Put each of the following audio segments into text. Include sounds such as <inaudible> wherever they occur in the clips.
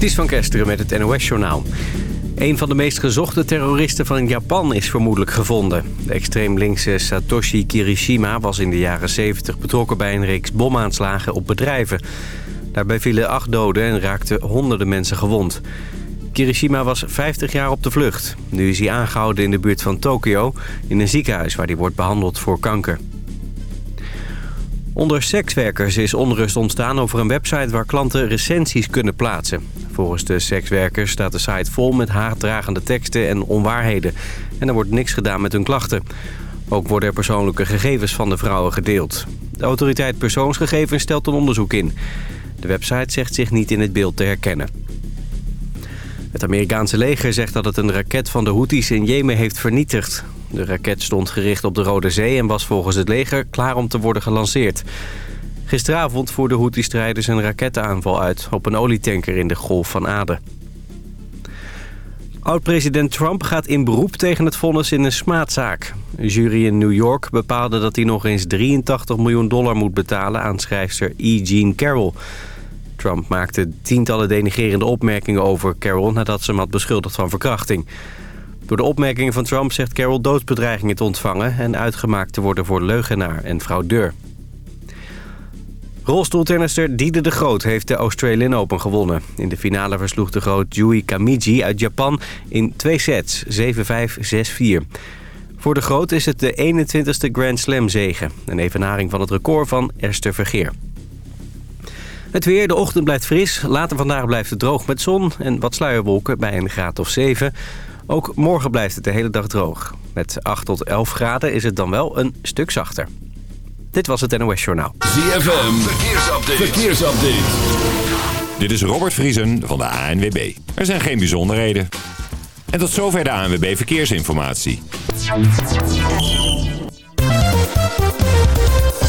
Ties van Kesteren met het NOS-journaal. Een van de meest gezochte terroristen van Japan is vermoedelijk gevonden. De extreem linkse Satoshi Kirishima was in de jaren 70 betrokken bij een reeks bomaanslagen op bedrijven. Daarbij vielen acht doden en raakten honderden mensen gewond. Kirishima was 50 jaar op de vlucht. Nu is hij aangehouden in de buurt van Tokio... in een ziekenhuis waar hij wordt behandeld voor kanker. Onder sekswerkers is onrust ontstaan over een website waar klanten recensies kunnen plaatsen. Volgens de sekswerkers staat de site vol met haatdragende teksten en onwaarheden. En er wordt niks gedaan met hun klachten. Ook worden er persoonlijke gegevens van de vrouwen gedeeld. De autoriteit persoonsgegevens stelt een onderzoek in. De website zegt zich niet in het beeld te herkennen. Het Amerikaanse leger zegt dat het een raket van de Houthis in Jemen heeft vernietigd. De raket stond gericht op de Rode Zee en was volgens het leger klaar om te worden gelanceerd. Gisteravond voerden Houthi-strijders een rakettenaanval uit op een olietanker in de Golf van Aden. Oud-president Trump gaat in beroep tegen het vonnis in een smaadzaak. Een jury in New York bepaalde dat hij nog eens 83 miljoen dollar moet betalen aan schrijfster E. Jean Carroll. Trump maakte tientallen denigerende opmerkingen over Carroll nadat ze hem had beschuldigd van verkrachting. Door de opmerkingen van Trump zegt Carroll doodsbedreigingen te ontvangen... en uitgemaakt te worden voor leugenaar en fraudeur. Rolstoeltennister Diede de Groot heeft de Australian Open gewonnen. In de finale versloeg de Groot Yui Kamiji uit Japan in twee sets, 7-5, 6-4. Voor de Groot is het de 21ste Grand Slam zegen. Een evenaring van het record van Esther Vergeer. Het weer, de ochtend blijft fris. Later vandaag blijft het droog met zon en wat sluierwolken bij een graad of 7. Ook morgen blijft het de hele dag droog. Met 8 tot 11 graden is het dan wel een stuk zachter. Dit was het NOS Journaal. ZFM, verkeersupdate. verkeersupdate. Dit is Robert Vriesen van de ANWB. Er zijn geen bijzonderheden. En tot zover de ANWB Verkeersinformatie.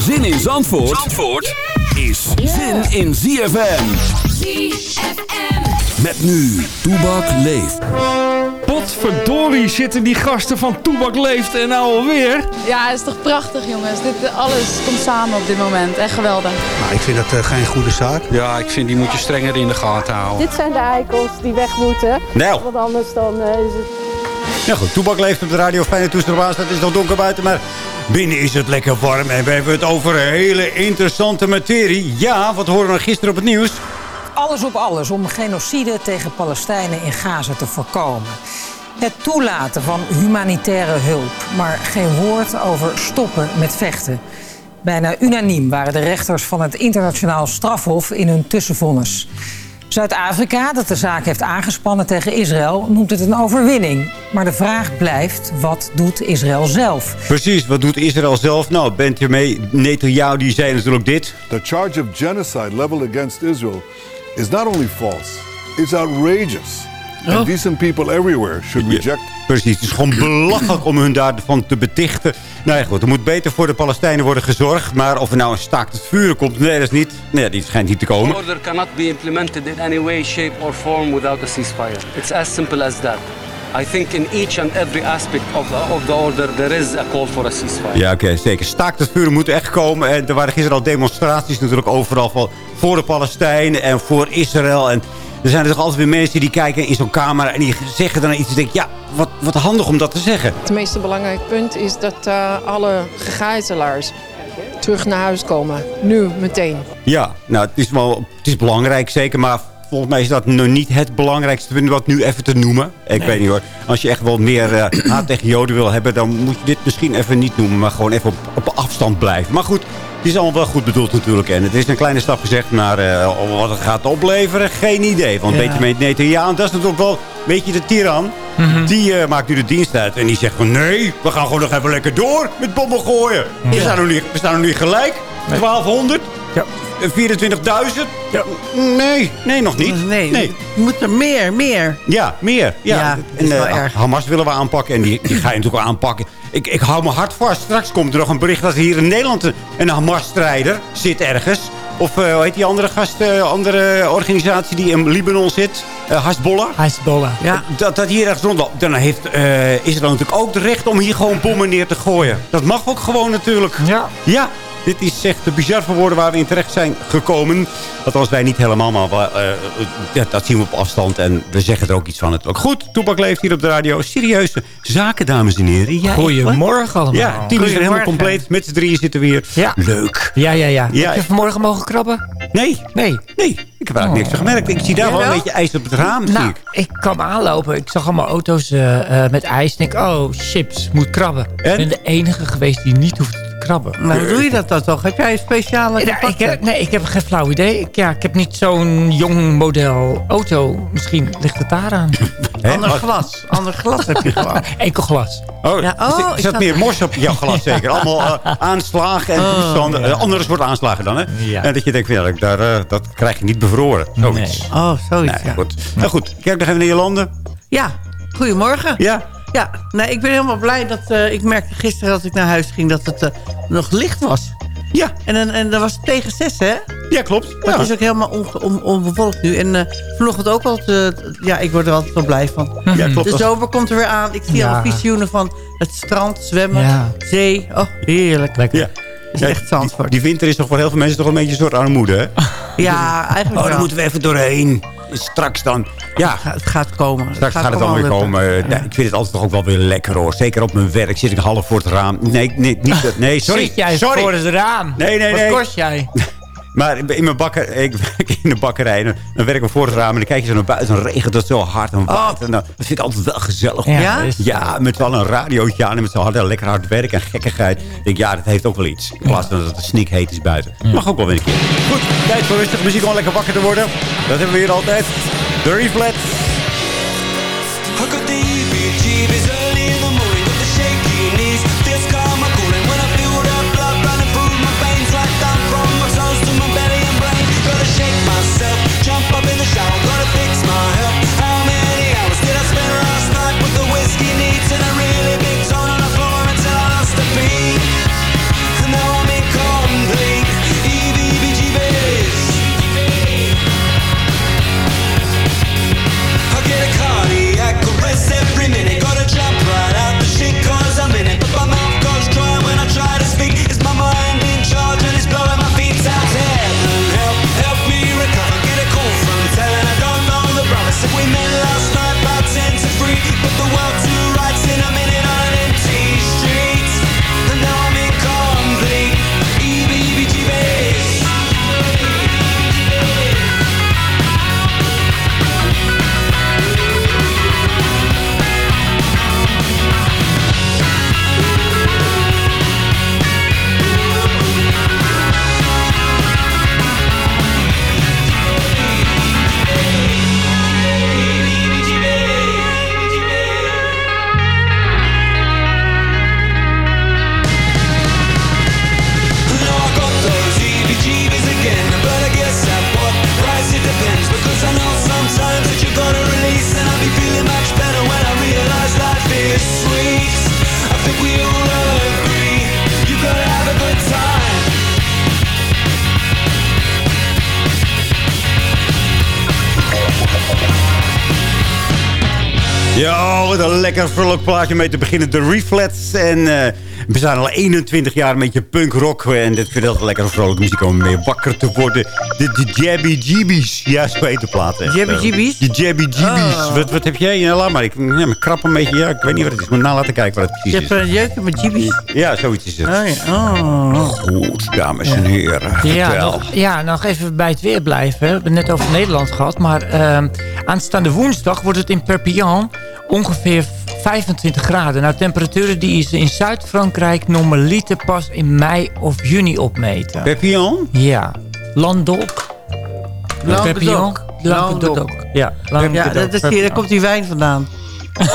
Zin in Zandvoort, Zandvoort is zin in ZFM. ZFM. Met nu, Toebak leeft. Potverdorie zitten die gasten van Toebak Leeft en nou alweer. Ja, het is toch prachtig jongens. Dit, alles komt samen op dit moment. Echt geweldig. Nou, ik vind dat uh, geen goede zaak. Ja, ik vind die moet je strenger in de gaten houden. Dit zijn de eikels die weg moeten. Nou. Want anders dan uh, is het... Ja goed, Toebak leeft op de radio. Fijne toestel op Het is nog donker buiten, maar binnen is het lekker warm. En we hebben het over een hele interessante materie. Ja, wat horen we gisteren op het nieuws? Alles op alles om genocide tegen Palestijnen in Gaza te voorkomen. Het toelaten van humanitaire hulp, maar geen woord over stoppen met vechten. Bijna unaniem waren de rechters van het internationaal strafhof in hun tussenvonnis. Zuid-Afrika, dat de zaak heeft aangespannen tegen Israël, noemt het een overwinning. Maar de vraag blijft, wat doet Israël zelf? Precies, wat doet Israël zelf? Nou, Benjamin Netanyahu die zei natuurlijk dit. The charge of genocide leveled against Israel is not only false, it's outrageous. Oh. And decent people everywhere should reject Precies, het is gewoon belachelijk om hun daarvan te betichten. Nou ja, goed, er moet beter voor de Palestijnen worden gezorgd. Maar of er nou een staakt het vuren komt, nee, dat is niet. Nee, die schijnt niet te komen. order cannot be implemented in any way, shape or form without a ceasefire. It's as simple as that. I think in each and every aspect of the, of the order there is a call for a ceasefire. Ja, oké, zeker. Staakt het vuren moet echt komen. En er waren gisteren al demonstraties natuurlijk overal van, voor de Palestijnen en voor Israël. En er zijn er toch altijd weer mensen die kijken in zo'n camera en die zeggen dan iets. En denken, ja, wat, wat handig om dat te zeggen. Het meest belangrijke punt is dat uh, alle gegijzelaars terug naar huis komen. Nu, meteen. Ja, nou, het is, wel, het is belangrijk zeker, maar volgens mij is dat nog niet het belangrijkste punt wat nu even te noemen. Ik nee. weet niet hoor. Als je echt wel meer uh, haat tegen Joden wil hebben, dan moet je dit misschien even niet noemen. Maar gewoon even op, op afstand blijven. Maar goed, het is allemaal wel goed bedoeld natuurlijk. En het is een kleine stap gezegd, maar uh, wat het gaat opleveren, geen idee. Want ja. beetje Netanyahu, dat is natuurlijk wel een beetje de tiran. Mm -hmm. Die uh, maakt nu de dienst uit. En die zegt van nee, we gaan gewoon nog even lekker door met bommen gooien. Ja. We, staan nog niet, we staan nog niet gelijk. 1200. Ja. 24.000? Ja. Nee, nee, nog niet. Nee, nee. moet er meer, meer. Ja, meer. Ja, Ja, en, wel eh, erg. Hamas willen we aanpakken en die, die ga je natuurlijk aanpakken. Ik, ik hou me hard vast. Straks komt er nog een bericht dat hier in Nederland een, een Hamas-strijder zit ergens. Of eh, hoe heet die andere gast, eh, andere organisatie die in Libanon zit? Hasbollah. Hezbollah. Ja. Dat, dat hier ergens rondloopt. Dan heeft eh Israël natuurlijk ook het recht om hier gewoon bommen neer te gooien. Dat mag ook gewoon natuurlijk. Ja. Ja. Dit is echt bizar voor woorden waar we in terecht zijn gekomen. Althans, wij niet helemaal, maar we, eh, ja, dat zien we op afstand. En we zeggen er ook iets van. Het ook goed, Toepak leeft hier op de radio. Serieuze zaken, dames en heren. Ja, Goedemorgen allemaal. Ja, team is er helemaal compleet. Met z'n drieën zitten we hier. Ja. Leuk. Ja, ja, ja. Ja. Heb je vanmorgen mogen krabben? Nee. Nee. Nee, ik heb eigenlijk niks van gemerkt. Ik zie daar wel een beetje ijs op het raam. zie Nou, ik. ik kwam aanlopen. Ik zag allemaal auto's eh, eh, met ijs. Ik denk, oh, chips, moet krabben. Ik ben de enige geweest die niet hoeft te krabben. Nou, hoe doe je dat dan toch? Heb jij een speciale Ja, ik heb, nee, ik heb geen flauw idee. Ik, ja, ik heb niet zo'n jong model auto. Misschien ligt het daaraan. <laughs> Ander glas. Ander glas heb je gewoon. <laughs> Enkel glas. Oh, Ja, oh, zit- is dat- meer mors op jouw glas <laughs> zeker. Allemaal eh, aanslagen en Oh, ja. Eh, andere soort aanslagen dan, hè? Ja. En dat je denkt, van, ja, daar, eh, dat krijg je niet bevroren. Zoiets. Oh, zoiets, Nee, ja. goed. Nou goed, kijk nog even naar je landen. Ja, goedemorgen. Ja. Ja, nee, ik ben helemaal blij dat... eh, ik merkte gisteren als ik naar huis ging dat het eh, nog licht was. Ja. En, dan- en dat was het tegen zes, hè? Ja, klopt. Maar Ja. het is ook helemaal onge- on, onbevolkt nu. En eh, vanochtend ook al... te- ja, ik word er altijd wel blij van. Ja, klopt. De zomer komt er weer aan. Ik zie Ja. al visioenen van het strand, zwemmen, Ja. zee. Oh, heerlijk. Lekker. Ja. is Ja, echt Zandvoort. Die, die winter is toch voor heel veel mensen toch een beetje een soort armoede, hè? Ja, eigenlijk Oh, daar moeten we even doorheen. Straks dan. Ja, Het gaat komen. straks gaat, het dan weer allemaal komen. Ja, ik vind het altijd toch ook wel weer lekker, hoor. Zeker op mijn werk zit ik half voor het raam. Nee, nee, niet, nee <laughs> sorry. Zit jij sorry. voor het raam? Nee, nee, Wat nee. kost jij? <laughs> Maar in mijn bakker, ik werk in de bakkerij. En dan werk ik voor het raam. En dan kijk je zo naar buiten. En dan regent het zo hard en waait. En dan, dat vind ik altijd wel gezellig. Ja, met z'n allen een radiootje aan. En met z'n allen lekker hard werk en gekkigheid. Ik denk, ja, dat heeft ook wel iets. In plaats van dat het sneak heet is buiten. Mag ook wel weer een keer. Goed, tijd voor rustige muziek om lekker wakker te worden. Dat hebben we hier altijd. The Reflex. Lekker vrolijk plaatje mee te beginnen. De Reflex. En eh, we zijn al 21 jaar met je punk rock. En dit vind ik altijd lekker vrolijke muziek om mee wakker te worden. De, de Jabby Jibbies. Ja, zo heet de plaat. Jabby Jibbies? De Jabby Jibbies. Oh. Wat, wat heb jij? Ja, laat maar. Ik ja, krap een beetje. Ja, ik weet niet wat het is. Moet na laten kijken wat het Je precies hebt is. een jeukje met jibbies. Ja, zoiets is het. Oh, ja. oh. Goed, dames en heren. Ja nog, ja, nog even bij het weer blijven. We hebben het net over Nederland gehad. Maar aanstaande woensdag wordt het in Perpignan ongeveer 25 graden. Nou, temperaturen die ze in Zuid-Frankrijk normaliter pas in mei of juni opmeten. Perpignan? Ja. Languedoc. Languedoc. Perpignan. Languedoc. Ja, Ja, dat is hier, daar komt die wijn vandaan. Oh,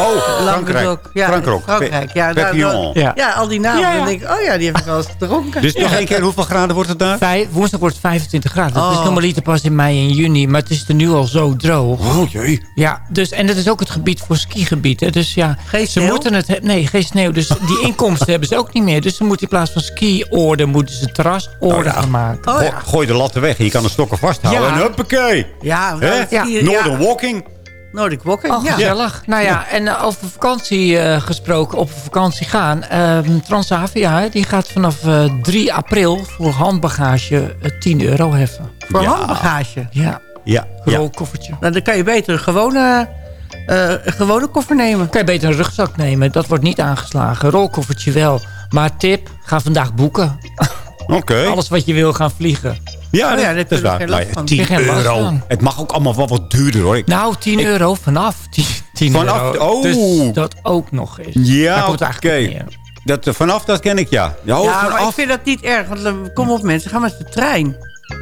Frankrijk. Languedoc. Ja, Frankrijk. Frankrijk. Ja, daar- Perpignan. daar- ja. al die namen. Ja, ja. Dan denk ik, oh ja, die heb ik wel eens gedronken. Dus nog één keer, hoeveel graden wordt het daar? Vijf, woensdag wordt het 25 graden. Dat is Oh. normaliter pas in mei en juni. Maar het is er nu al zo droog. Oh jee. Ja, dus, en dat is ook het gebied voor skigebied. Hè. Dus ja, Geen ze sneeuw? moeten het... he- Nee, geen sneeuw. Dus die <laughs> inkomsten hebben ze ook niet meer. Dus ze moeten in plaats van ski-orde... moeten ze terrasoorde gaan maken. Oh Go- ja. Gooi de latten weg je kan de stokken vasthouden. Ja. En huppakee. Ja, ja. Walking. Nordic Walking. Oh, ja. gezellig. Nou ja, en eh, over vakantie eh, gesproken, op vakantie gaan. Ehm, Transavia, die gaat vanaf eh, 3 april voor handbagage eh, 10 euro heffen. Voor Ja. handbagage. Ja, Ja, ja. rolkoffertje. Nou, dan kan je beter een gewone, eh, een gewone koffer nemen. Kan je beter een rugzak nemen, dat wordt niet aangeslagen. Rolkoffertje wel. Maar tip, ga vandaag boeken. Oké. <laughs> Alles wat je wil gaan vliegen. Ja, Oh ja, dat, is waar. Nou ja, van. 10 Heb je geen last euro. Het mag ook allemaal wel wat duurder hoor. Ik- Nou, 10 euro vanaf 10, 10 Vanaf- euro. oh. Dus dat ook nog eens. Ja, oké. Dat, vanaf dat ken ik ja. Ja, ja, maar ik vind dat niet erg. Want eh, kom op mensen, ga met de trein.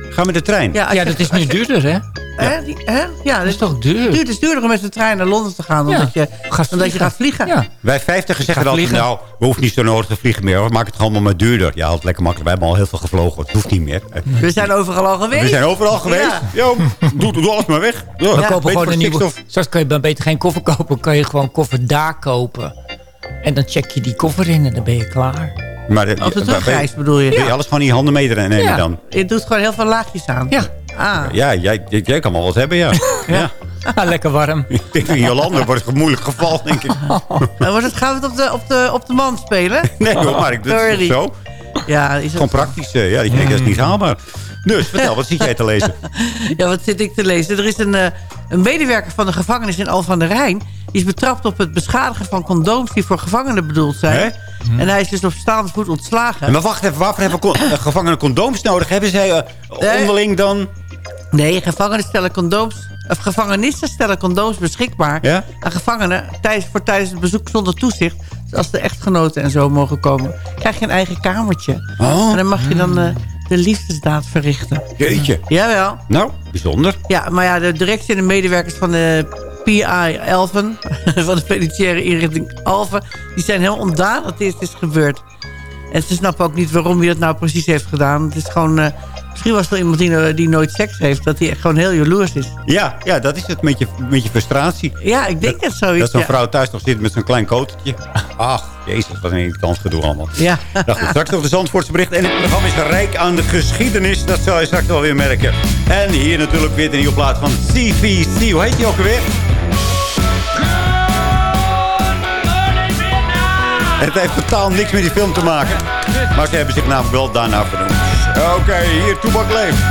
Ga met de trein. Ja, Ja, dat is nu duurder, hè? Hè? Die- hè? Ja, Dat is toch duur? duur. Het is duurder om met de trein naar Londen te gaan dan Ja. dat je, Gaat dan dat je vliegen. gaat vliegen. Ja. Wij 50 zeggen altijd, vliegen. nou, we hoeven niet zo nodig te vliegen meer. We maken het allemaal maar duurder. Ja, het lekker makkelijk. Wij hebben al heel veel gevlogen. Het hoeft niet meer. We zijn overal al geweest. We zijn overal geweest. Ja. Doe, doe alles maar weg. Ja, We kopen gewoon een nieuwe... Straks kan je dan beter geen koffer kopen. kan je gewoon koffer daar kopen. En dan check je die koffer in en dan ben je klaar. Maar, eh, het terugreist bedoel je? Wil je alles gewoon in je handen meenemen Ja. dan? Je doet gewoon heel veel laagjes aan. Ja, Ah. Ja, jij, jij, jij kan wel wat hebben, ja. <laughs> ja. Ah, lekker warm. <laughs> Ik denk in Jolande wordt het een moeilijk geval, denk ik. <laughs> Dan wordt het, gaan we het op de, op, de, op de man spelen? Nee hoor, maar ik doe het Sorry. zo. Ja, is het, Gewoon praktisch. eh, ja, ik denk dat is niet haalbaar. Dus, vertel, wat zit jij te lezen? ja, wat zit ik te lezen? Er is een, eh, een medewerker van de gevangenis in Al van der Rijn. Die is betrapt op het beschadigen van condooms die voor gevangenen bedoeld zijn. Hè? En hij is dus op staande voet ontslagen. Maar wacht even, waarvoor hebben con- eh, gevangenen condooms nodig? Hebben zij eh, onderling dan... Nee, gevangenen stellen condooms... Of gevangenissen stellen condooms beschikbaar Ja? aan gevangenen tijdens, voor tijdens het bezoek zonder toezicht. Dus als de echtgenoten en zo mogen komen, krijg je een eigen kamertje. Oh. En dan mag je dan eh, de liefdesdaad verrichten. Jeetje. Jawel. Nou, bijzonder. Ja, maar ja, de directie en de medewerkers van de PI Elven, <laughs> van de penitentiaire inrichting Alphen, die zijn heel ontdaan dat dit is gebeurd. En ze snappen ook niet waarom hij dat nou precies heeft gedaan. Het is gewoon, eh, misschien was het wel iemand die, no- die nooit seks heeft, dat hij echt gewoon heel jaloers is. Ja, ja, dat is het met je, met je frustratie. Ja, ik denk het zoiets. Dat zo'n ja. vrouw thuis nog zit met zo'n klein kotertje. Ach, jezus, wat een irritant gedoe allemaal. Ja. Nou goed, straks nog de Zandvoortse bericht. En het programma is rijk aan de geschiedenis. Dat zal je straks wel weer merken. En hier natuurlijk weer de nieuwe plaat van CVC. Hoe heet die ook alweer? Het heeft totaal niks met die film te maken. Maar ze hebben zich namelijk wel daarna vernoemd. Oké, hier, Toebak leeft.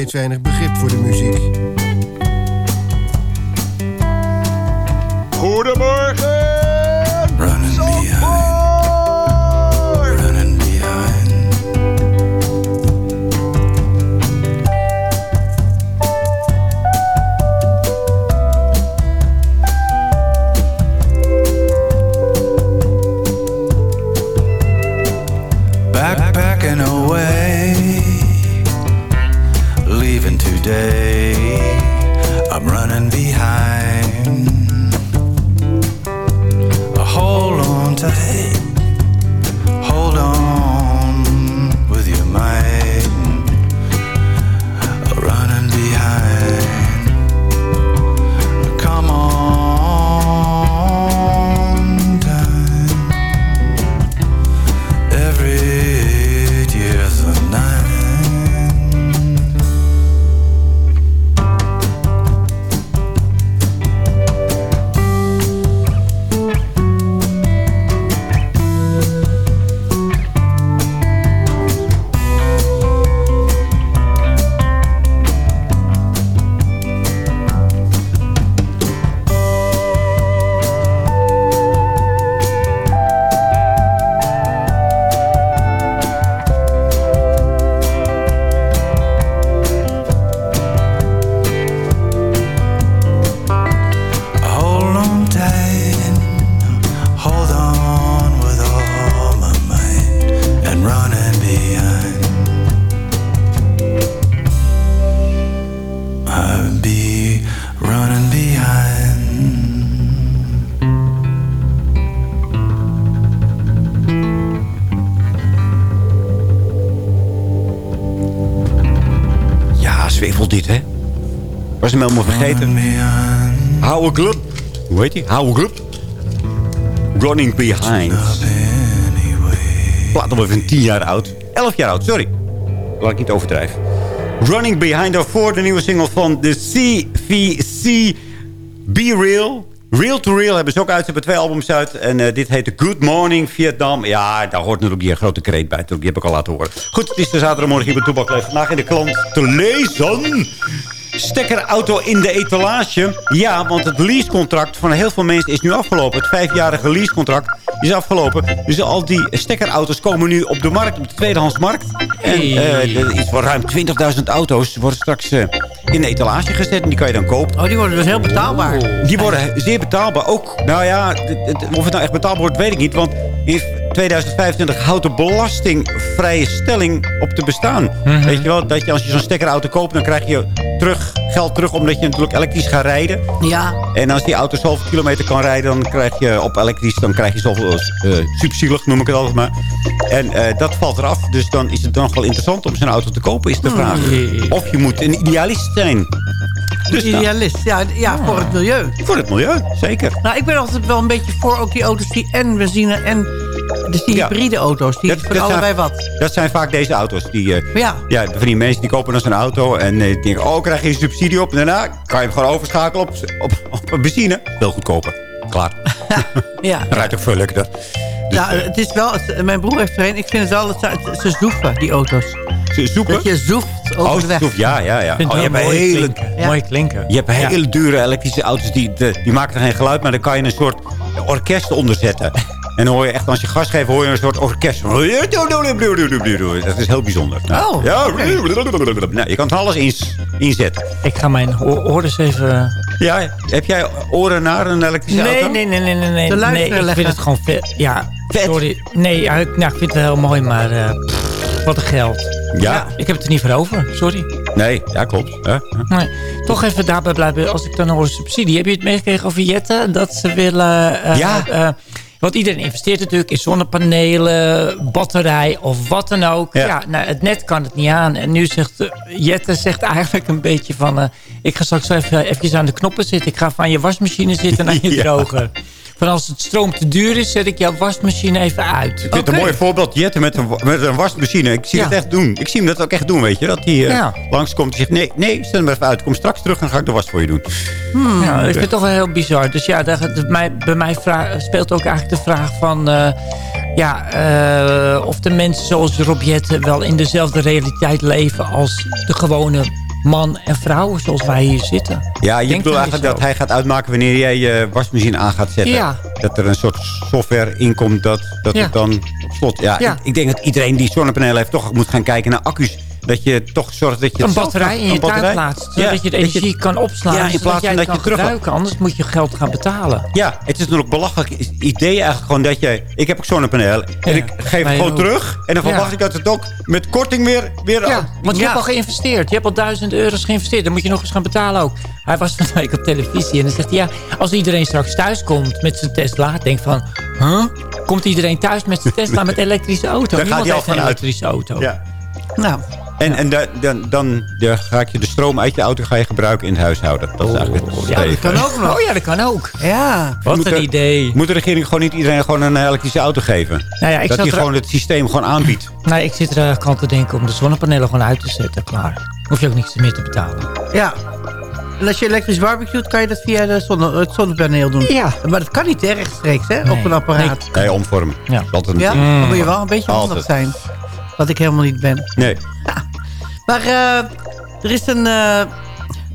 Steeds weinig begrip voor de muziek. Vergeten. Hou club. Hoe heet die? Hou club. Running Behind. Plaat nog even 10 jaar oud. 11 jaar oud, sorry. Laat ik niet overdrijven. Running Behind voor de nieuwe single van de CVC. Be Real. Real to Real hebben ze ook uit. Ze hebben twee albums uit. En eh, dit heet Good Morning Vietnam. Ja, daar hoort natuurlijk die grote kreet bij. Die heb ik al laten horen. Goed, het is de zaterdagmorgen hier bij Toebak. Vandaag in de klant te lezen. Stekkerauto in de etalage. Ja, want het leasecontract van heel veel mensen is nu afgelopen. Het vijfjarige leasecontract is afgelopen. Dus al die stekkerauto's komen nu op de markt, op de tweedehandsmarkt. En er iets van ruim 20.000 auto's worden straks eh, in de etalage gezet. En die kan je dan kopen. Oh, die worden dus heel betaalbaar. Die worden zeer betaalbaar. Ook, nou ja, of het nou echt betaalbaar wordt, weet ik niet. Want in 2025 houdt de belastingvrije stelling op te bestaan. Weet je wel, dat je als je zo'n stekkerauto koopt, dan krijg je terug, geld terug omdat je natuurlijk elektrisch gaat rijden. Ja. En als die auto zoveel kilometer kan rijden, dan krijg je op elektrisch, dan krijg je zoveel uh, subsidielig, noem ik het altijd maar. En eh, dat valt eraf. Dus dan is het nog wel interessant om zo'n auto te kopen, is de vraag. Of je moet een idealist zijn. Dus Idealist, ja, ja voor het milieu. voor het milieu, zeker. Nou, ik ben altijd wel een beetje voor ook die auto's die en benzine en dus die Ja. hybride auto's. Die van allebei zijn, wat. Dat zijn vaak deze auto's. Die, eh, Ja. ja, van die mensen die kopen dan zo'n auto en eh, die denken, oh, krijg je een subsidie op. En daarna kan je hem gewoon overschakelen op, op, op benzine. Veel goedkoper. Klaar. <laughs> Ja. <laughs> Rijdt ook veel lekkerder. Dus, ja, het is wel, mijn broer heeft er een. Ik vind het wel, dat ze, zoeven, die auto's. Ze zoeken? Dat je zoeft over Oh, de weg. ja, ja, ja. Oh, je hebt mooi hele, klinken. Ja. Mooi klinken. je hebt hele dure elektrische auto's, die, de, die maken er geen geluid, maar dan kan je een soort orkest onder zetten. <laughs> En dan hoor je echt, als je gas geeft, hoor je een soort orkest. Dat is heel bijzonder. Nou, Oh, ja, nou, je kan het alles ins- inzetten. Ik ga mijn oren eens even... Ja, heb jij oren naar een elektrische Nee, auto? nee, nee, nee, nee. nee. De luisteren nee ik leggen. vind het gewoon vet. Ja, sorry. Nee, ja, ik, nou, ik vind het heel mooi, maar eh, pff, wat een geld. Ja. Ik heb het er niet voor over, sorry. Nee, ja, klopt. Ja. Nee, toch even daarbij blijven. Als ik dan hoor subsidie. Heb je het meegekregen over Jetten? Dat ze willen... eh, Ja. eh, want iedereen investeert natuurlijk in zonnepanelen, batterij of wat dan ook. Ja. Ja, nou, het net kan het niet aan. En nu zegt uh, Jette zegt eigenlijk een beetje van... eh, ik ga straks even eventjes aan de knoppen zitten. Ik ga van je wasmachine zitten naar je <laughs> Ja. droger. Van als het stroom te duur is, zet ik jouw wasmachine even uit. Ik vind het een mooi voorbeeld. Jetten met een, met een wasmachine. Ik zie Ja. het echt doen. Ik zie hem dat ook echt doen, weet je. Dat hij eh, Ja. langskomt en zegt... Nee, nee, zet hem even uit. Kom straks terug en dan ga ik de was voor je doen. Ja, ik vind het toch wel heel bizar. Dus ja, daar, bij mij, bij mij vra- speelt ook eigenlijk de vraag van... eh, ja, eh, of de mensen zoals Robjette wel in dezelfde realiteit leven als de gewone man en vrouw zoals wij hier zitten. Ja, je bedoelt er eigenlijk dat hij gaat uitmaken wanneer jij je wasmachine aan gaat zetten. Ja. Dat er een soort software inkomt dat, dat Ja. het dan op slot... Ja, Ja. Ik, ik denk dat iedereen die zonnepanelen heeft toch moet gaan kijken naar accu's. Dat je toch zorgt dat je... Een batterij in je batterij. tuin plaatst. Ja, Zodat je de energie kan opslaan. Ja, in plaats jij van dat je kan terug... gebruiken. Anders moet je geld gaan betalen. Ja, het is natuurlijk belachelijk idee eigenlijk gewoon dat je... Ik heb ook zonnepaneel en ik geef het gewoon terug. En dan verwacht ik dat het ook met korting weer... weer Ja, want je hebt al geïnvesteerd. Je hebt al duizend euro's geïnvesteerd. Dan moet je nog eens gaan betalen ook. Hij was <laughs> van week op televisie en dan zegt hij... Ja, als iedereen straks thuis komt met zijn Tesla... Denk van, huh? Komt iedereen thuis met zijn <laughs> Tesla met elektrische auto? Gaat Niemand hij al heeft een elektrische auto. Ja. Nou, En, en da- dan, dan, dan ga je de stroom uit je auto ga je gebruiken in het huishouden. Dat is eigenlijk het ja, dat kan ook nog. Oh ja, dat kan ook. Ja. Wat Moet een de- idee. Moet de regering gewoon niet iedereen gewoon een elektrische auto geven? Nou ja, ik dat hij gewoon het systeem gewoon aanbiedt. Nee, ik zit er eigenlijk aan te denken om de zonnepanelen gewoon uit te zetten. Klaar. Hoef je ook niks meer te betalen. Ja. En als je elektrisch barbecuet, kan je dat via de zonne, het zonnepaneel doen. Ja. Maar dat kan niet hè, rechtstreeks hè, op een apparaat. Nee, omvormen. Ja. Altijd een- Ja, dan moet je wel een beetje handig Altijd. zijn. Wat ik helemaal niet ben. Nee. Maar eh, er is een, eh,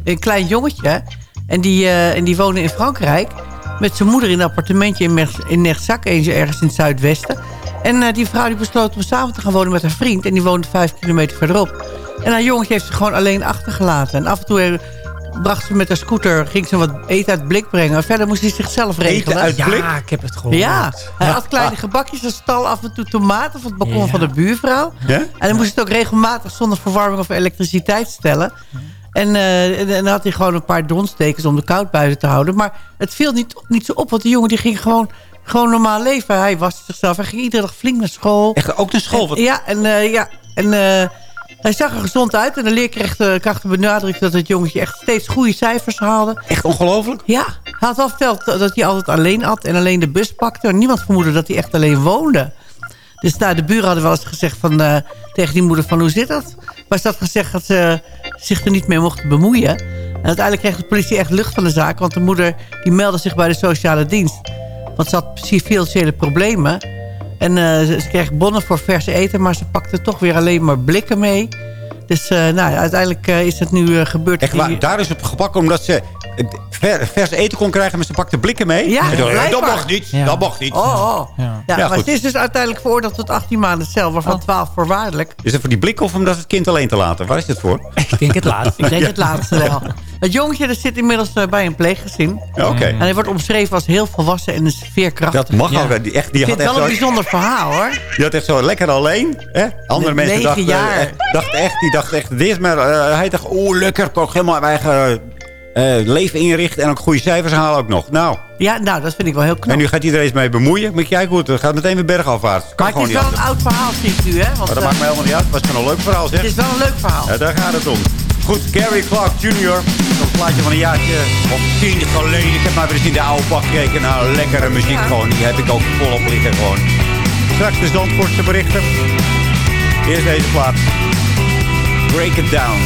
een klein jongetje. En die, eh, en die woonde in Frankrijk. Met zijn moeder in een appartementje in, Mer- in Nerzac. Ergens in het zuidwesten. En die vrouw die besloot om samen te gaan wonen met haar vriend. En die woonde vijf kilometer verderop. En haar jongetje heeft ze gewoon alleen achtergelaten. En af en toe bracht ze met haar scooter... ging ze wat eten uit het blik brengen. En verder moest hij zichzelf regelen. uit blik? Ja, ik heb het gehoord. Ja, hij had kleine gebakjes en stal af en toe tomaten van het balkon van de buurvrouw. Ja? En dan moest het ook regelmatig zonder verwarming of elektriciteit stellen. En, eh, en dan had hij gewoon een paar donstekens om de koud buiten te houden. Maar het viel niet, niet zo op, want die jongen die ging gewoon, gewoon normaal leven. Hij was zichzelf, hij ging iedere dag flink naar school. Echt ook naar school? Wat- En- ja, en, eh, ja, en eh, hij zag er gezond uit. En de leerkrachten krachten benadrukt dat het jongetje echt steeds goede cijfers haalde. Echt ongelooflijk? Ja, hij had al verteld dat hij altijd alleen at en alleen de bus pakte. En niemand vermoedde dat hij echt alleen woonde. Dus nou, de buren hadden wel eens gezegd van, eh, tegen die moeder van hoe zit dat? Maar ze had gezegd dat ze zich er niet mee mochten bemoeien. En uiteindelijk kreeg de politie echt lucht van de zaak. Want de moeder die meldde zich bij de sociale dienst. Want ze had financiële problemen. En eh, ze, kreeg bonnen voor vers eten. Maar ze pakte toch weer alleen maar blikken mee. Dus eh, nou, uiteindelijk eh, is het nu gebeurd. Echt waar, die- daar is op gebakken omdat ze vers eten kon krijgen, maar ze pakte blikken mee. Ja, En dat mag niet, Ja. dat mag niet. Oh, oh. Ja, Ja, maar het is dus uiteindelijk veroordeeld tot 18 maanden cel, waarvan 12 voorwaardelijk. Is het voor die blik of om dat het kind alleen te laten? Waar is het voor? Ik denk het laatste. Ik denk het laatste wel. Het jongetje dat zit inmiddels eh, bij een pleeggezin. Ja, Oké. En hij wordt omschreven als heel volwassen en is veerkrachtig. Dat mag Ja. ook. Die, echt, die, Ik had echt wel een zo, bijzonder verhaal, hoor. die had echt zo lekker alleen. Hè? Andere mensen dachten, jaar. eh, dachten echt, die dachten echt, dit is maar, eh, hij dacht, oh lekker, ik helemaal mijn eigen leven inrichten en ook goede cijfers halen ook nog. Nou, Ja, nou, dat vind ik wel heel knap. en nu gaat iedereen mee bemoeien. Moet je kijken hoe het gaat meteen weer bergafwaarts. Kan maar het is wel een oud verhaal, zie ik nu, hè? Want, Maar dat eh, maakt me helemaal niet uit. Het was gewoon een leuk verhaal, zeg. het is wel een leuk verhaal. Ja, daar gaat het om. Goed, Gary Clark Jr. Zo'n plaatje van een jaartje of tien geleden. Ik heb maar weer eens in de oude bak gekeken naar lekkere muziek. Gewoon, die heb ik ook volop liggen gewoon. Straks de Zandvoortse berichten. Eerst deze plaat. Break it down.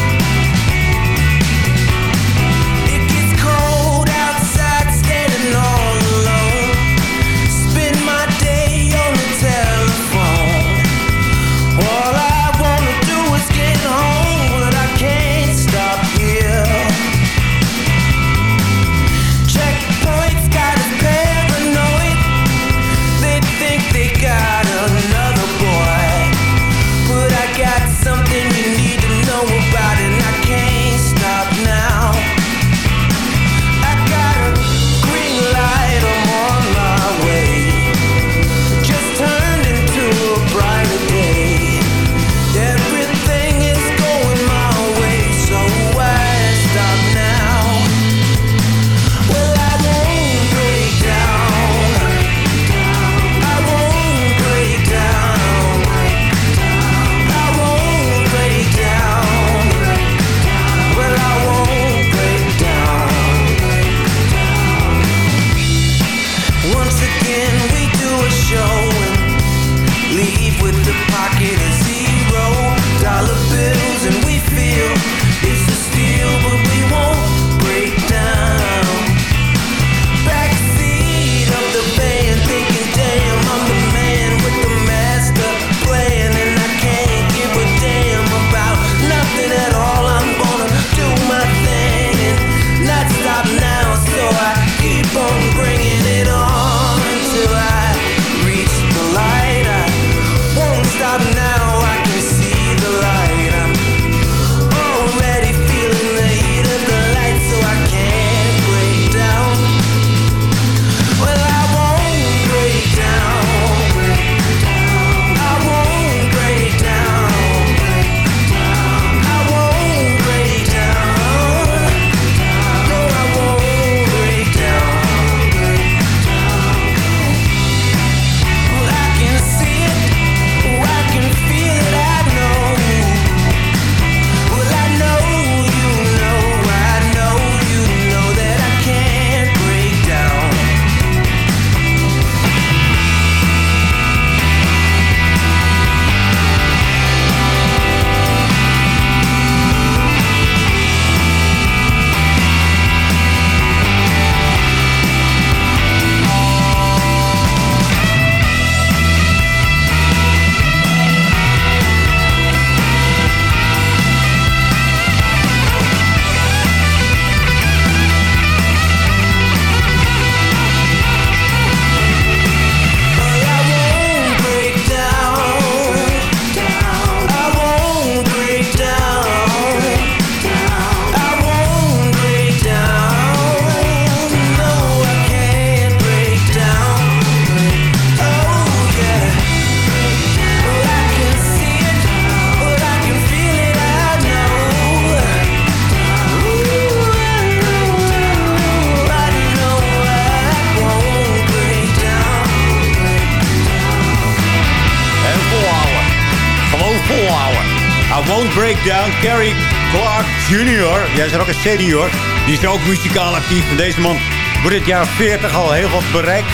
Senior. Die is ook muzikaal actief. Deze man wordt dit jaar 40 al heel wat bereikt.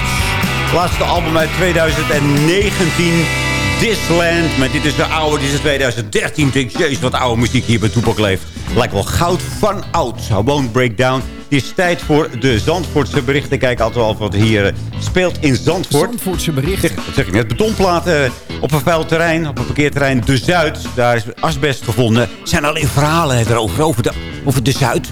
Laatste album uit 2019. Disland. Maar dit is de oude, dit is 2013. Ik denk, jezus, wat oude muziek hier bij Toepak leeft. Lijkt wel goud van oud. I won't break down. Het is tijd voor de Zandvoortse berichten. Kijk altijd wel wat hier eh, speelt in Zandvoort. Zandvoortse berichten. Zeg, wat zeg ik net? Betonplaten eh, op een vuil terrein, op een parkeerterrein De Zuid. Daar is asbest gevonden. Er zijn alleen verhalen erover, over de, over de Zuid.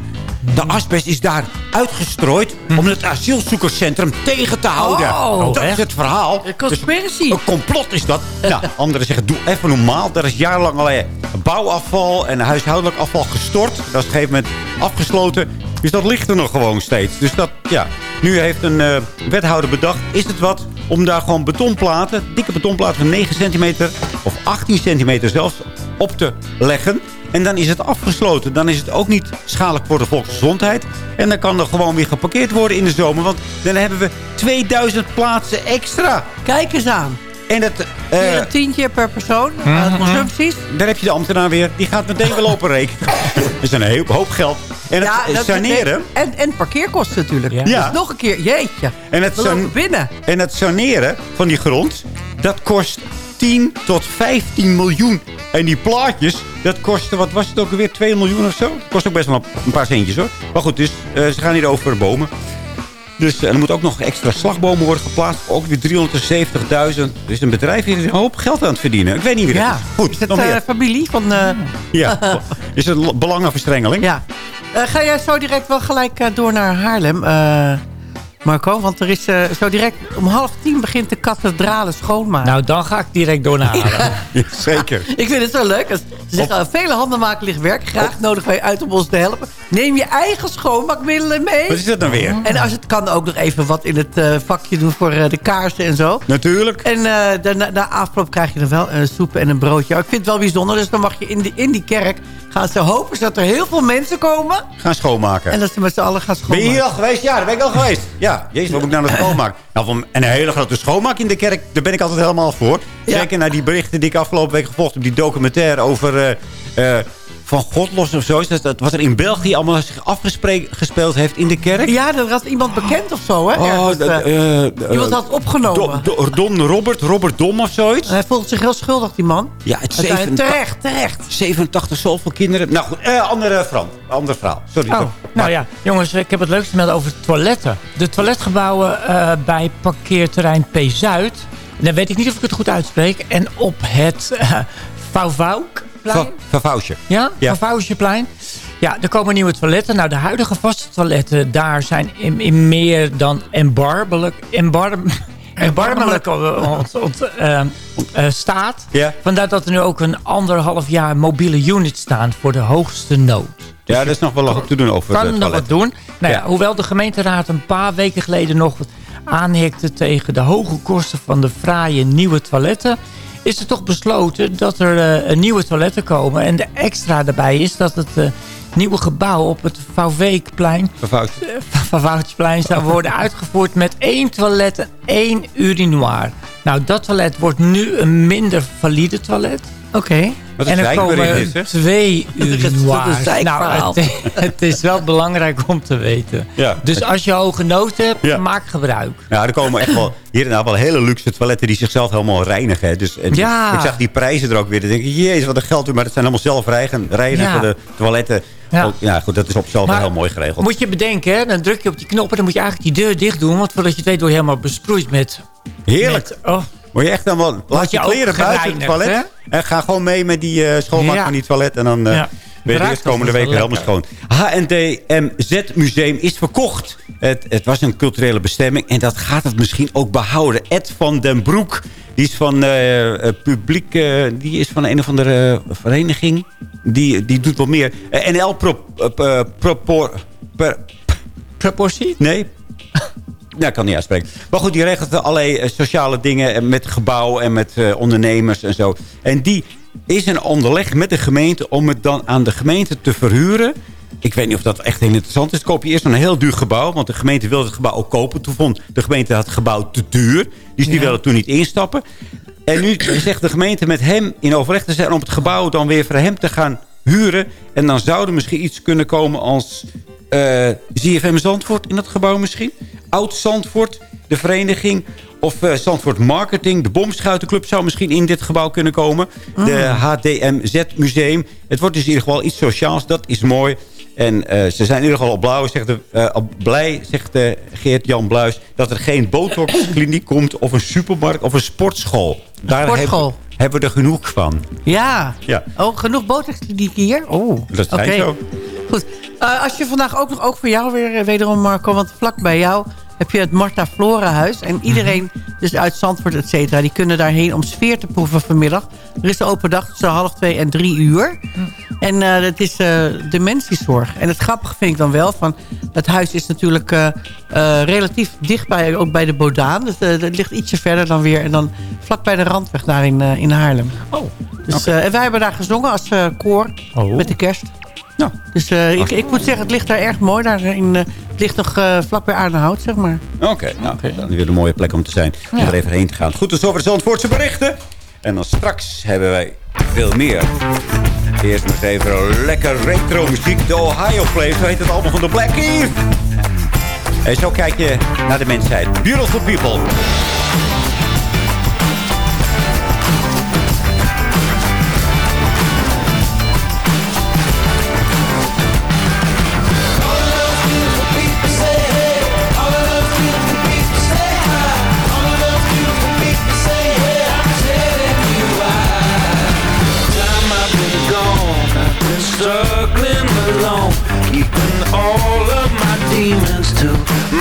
De asbest is daar uitgestrooid om het asielzoekerscentrum tegen te houden. Oh, dat is het verhaal. Een conspiracy. Een complot is dat. <laughs> Nou, anderen zeggen, doe even normaal. Daar is jarenlang alleen bouwafval en huishoudelijk afval gestort. Dat is op een gegeven moment afgesloten. Dus dat ligt er nog gewoon steeds. Dus dat, ja. Nu heeft een eh, wethouder bedacht, is het wat om daar gewoon betonplaten, dikke betonplaten van 9 centimeter of 18 centimeter zelfs, op te leggen. En dan is het afgesloten. Dan is het ook niet schadelijk voor de volksgezondheid. En dan kan er gewoon weer geparkeerd worden in de zomer. Want dan hebben we 2000 plaatsen extra. Kijk eens aan. En dat, eh, Hier een tientje per persoon aan consumpties. daar heb je de ambtenaar weer. Die gaat meteen wel lopen rekenen. <laughs> dat is een hoop, hoop geld. En het Ja, dat- saneren... En, en parkeerkosten natuurlijk. Ja. Dus nog een keer, jeetje. En het, We lopen san- binnen. en het saneren van die grond, dat kost 10 tot 15 miljoen. En die plaatjes, dat kostte, wat was het ook alweer, 2 miljoen of zo? Dat kost ook best wel een paar centjes hoor. Maar goed, dus eh, ze gaan hier over bomen. Dus er moet ook nog extra slagbomen worden geplaatst. Ook weer 370.000. Dus een bedrijf is een hoop geld aan het verdienen. Ik weet niet dat Ja. Goed, Is het nog eh, meer. familie van... eh, <laughs> Ja, <laughs> is het belangenverstrengeling? Ja. Ga jij zo direct wel gelijk door naar Haarlem, Marco? Want er is eh, zo direct om half tien begint de kathedrale schoonmaken. Nou, dan ga ik direct door naar. <laughs> Ja, zeker. Ik vind het zo leuk. Ze zeggen, eh, vele handen maken licht werk. Graag nodigen wij uit om ons te helpen. Neem je eigen schoonmaakmiddelen mee. Wat is dat nou weer? En als het kan ook nog even wat in het eh, vakje doen voor eh, de kaarsen en zo. Natuurlijk. En eh, daarna, na afloop krijg je dan wel een soep en een broodje. Ik vind het wel bijzonder. Dus dan mag je in, die in die kerk gaan ze hopen dat er heel veel mensen komen. Gaan schoonmaken. En dat ze met z'n allen gaan Ben schoonmaken. je hier al geweest? Ja, daar ben ik al geweest. Ja, jezus, wat moet ik nou nog <laughs> schoonmaken? Nou, van een hele grote schoonmaak in de kerk, daar ben ik altijd helemaal voor. Ja. Zeker naar die berichten die ik afgelopen week gevolgd heb. Die documentaire over eh, eh, Van God los of zo. Is dat, dat wat er in België allemaal zich afgespeeld heeft in de kerk? Ja, er was iemand bekend of zo, hè? Oh, ergens, dat, eh. eh, Iemand eh, had opgenomen. Do- Do- Don Robert, Robert Dom of zoiets. Hij voelde zich heel schuldig, die man. Ja, het Uiteindelijk 87 Terecht, terecht. 87 zoveel kinderen. Nou goed, eh, andere, Fran, ander verhaal. Sorry. Oh, nou ja, jongens, ik heb het leukste te melden over toiletten. De toiletgebouwen eh, bij parkeerterrein P-Zuid. Dan weet ik niet of ik het goed uitspreek. En op het uh, Vauvaukplein. Vervouwtje. Ja, Ja. Ja, er komen nieuwe toiletten. Nou, de huidige vaste toiletten, daar zijn in, in meer dan erbarmelijk, erbarm, <laughs> erbarmelijk ont, ont, staat. Vandaar dat er nu ook een anderhalf jaar mobiele unit staan voor de hoogste nood. Ja, dat is nog wel wat te doen over kan nog wat doen. Nou ja, Ja. hoewel de gemeenteraad een paar weken geleden nog aanhikte tegen de hoge kosten van de fraaie nieuwe toiletten, is er toch besloten dat er een nieuwe toiletten komen. En de extra daarbij is dat het eh, nieuwe gebouw op het Vauveekplein, Vervouwtje. eh, zou <laughs> worden uitgevoerd met één toilet en één urinoir. Nou, dat toilet wordt nu een minder valide toilet. Oké. En er komen is, hè? twee <laughs> urinoirs. Nou, het, <laughs> het is wel belangrijk om te weten. Ja. Dus als je hoge nood hebt, Ja. maak gebruik. Ja, er komen echt wel hier en daar wel hele luxe toiletten die zichzelf helemaal reinigen. hè. Dus, en Ja. Ik zag die prijzen er ook weer. Dan denk ik, jezus, wat een geld doen. Maar het zijn allemaal zelfreinigende toiletten. Ja. Ook- ja, goed, dat is op zichzelf heel mooi geregeld. Moet je bedenken, hè, dan druk je op die knop en dan moet je eigenlijk die deur dicht doen. Want voordat je het weet word je helemaal besproeid met... Heerlijk. met oh, Word je echt dan wel... Laat je je kleren buiten het toilet. En ga gewoon mee met die eh, schoonmaak Ja. van die toilet. En dan eh ben je de komende wel helemaal schoon. HNDMZ Museum is verkocht. Het, het was een culturele bestemming. En dat gaat het misschien ook behouden. Ed van den Broek. Die is van eh, publiek... die is van een of andere vereniging. Die, die doet wat meer. NL pro, propor, per, proportie? Nee. Ja, ik kan niet uitspreken. Maar goed, die regelt allerlei eh, sociale dingen en met gebouw en met eh, ondernemers en zo. En die is in onderleg met de gemeente om het dan aan de gemeente te verhuren. Ik weet niet of dat echt heel interessant is. Koop je eerst een heel duur gebouw. Want de gemeente wilde het gebouw ook kopen. Toen vond de gemeente het gebouw te duur. Dus die Ja. wilde toen niet instappen. En nu <clears throat> zegt de gemeente met hem in overleg te zijn... om het gebouw dan weer voor hem te gaan huren. En dan zou er misschien iets kunnen komen als... eh ZFM Zandvoort in dat gebouw misschien. Oud Zandvoort, de vereniging. Of eh, Zandvoort Marketing. De Bomschuitenclub zou misschien in dit gebouw kunnen komen. De HDMZ Museum. Het wordt dus in ieder geval iets sociaals. Dat is mooi. En eh, ze zijn in ieder geval op blauw, zegt de, blij, zegt Geert-Jan Bluis... dat er geen botoxkliniek komt of een supermarkt of een sportschool. Daar sportschool. Hebben, hebben we er genoeg van. Ja. Ja. Oh, genoeg botoxkliniek hier? Oh, Dat Oké. zo. Goed. Eh, als je vandaag ook nog, ook voor jou weer eh, wederom, Marco, want vlak bij jou heb je het Marta Flora huis. En iedereen, dus uit Zandvoort, et cetera, die kunnen daarheen om sfeer te proeven vanmiddag. Er is een open dag tussen half twee en drie uur. En eh het is eh, dementiezorg. En het grappige vind ik dan wel, van het huis is natuurlijk relatief dichtbij, ook bij de Bodaan. Dus, het ligt ietsje verder dan weer. En dan vlak bij de Randweg daar in, in Haarlem. Oh. Dus, en wij hebben daar gezongen als koor Oh. met de kerst. Nou. Dus eh, ik, ik moet zeggen, het ligt daar erg mooi. Daar in, eh, het ligt nog eh, vlak bij Aardenhout, zeg maar. Oké, nou, dan weer een mooie plek om te zijn. Om Ja. er even heen te gaan. Goed, dus over de Zandvoortse berichten. En dan straks hebben wij veel meer. Eerst nog even een lekker retro muziek. De Ohio Place, zo heet het allemaal van de Black Keys. En zo kijk je naar de mensheid. Beautiful people.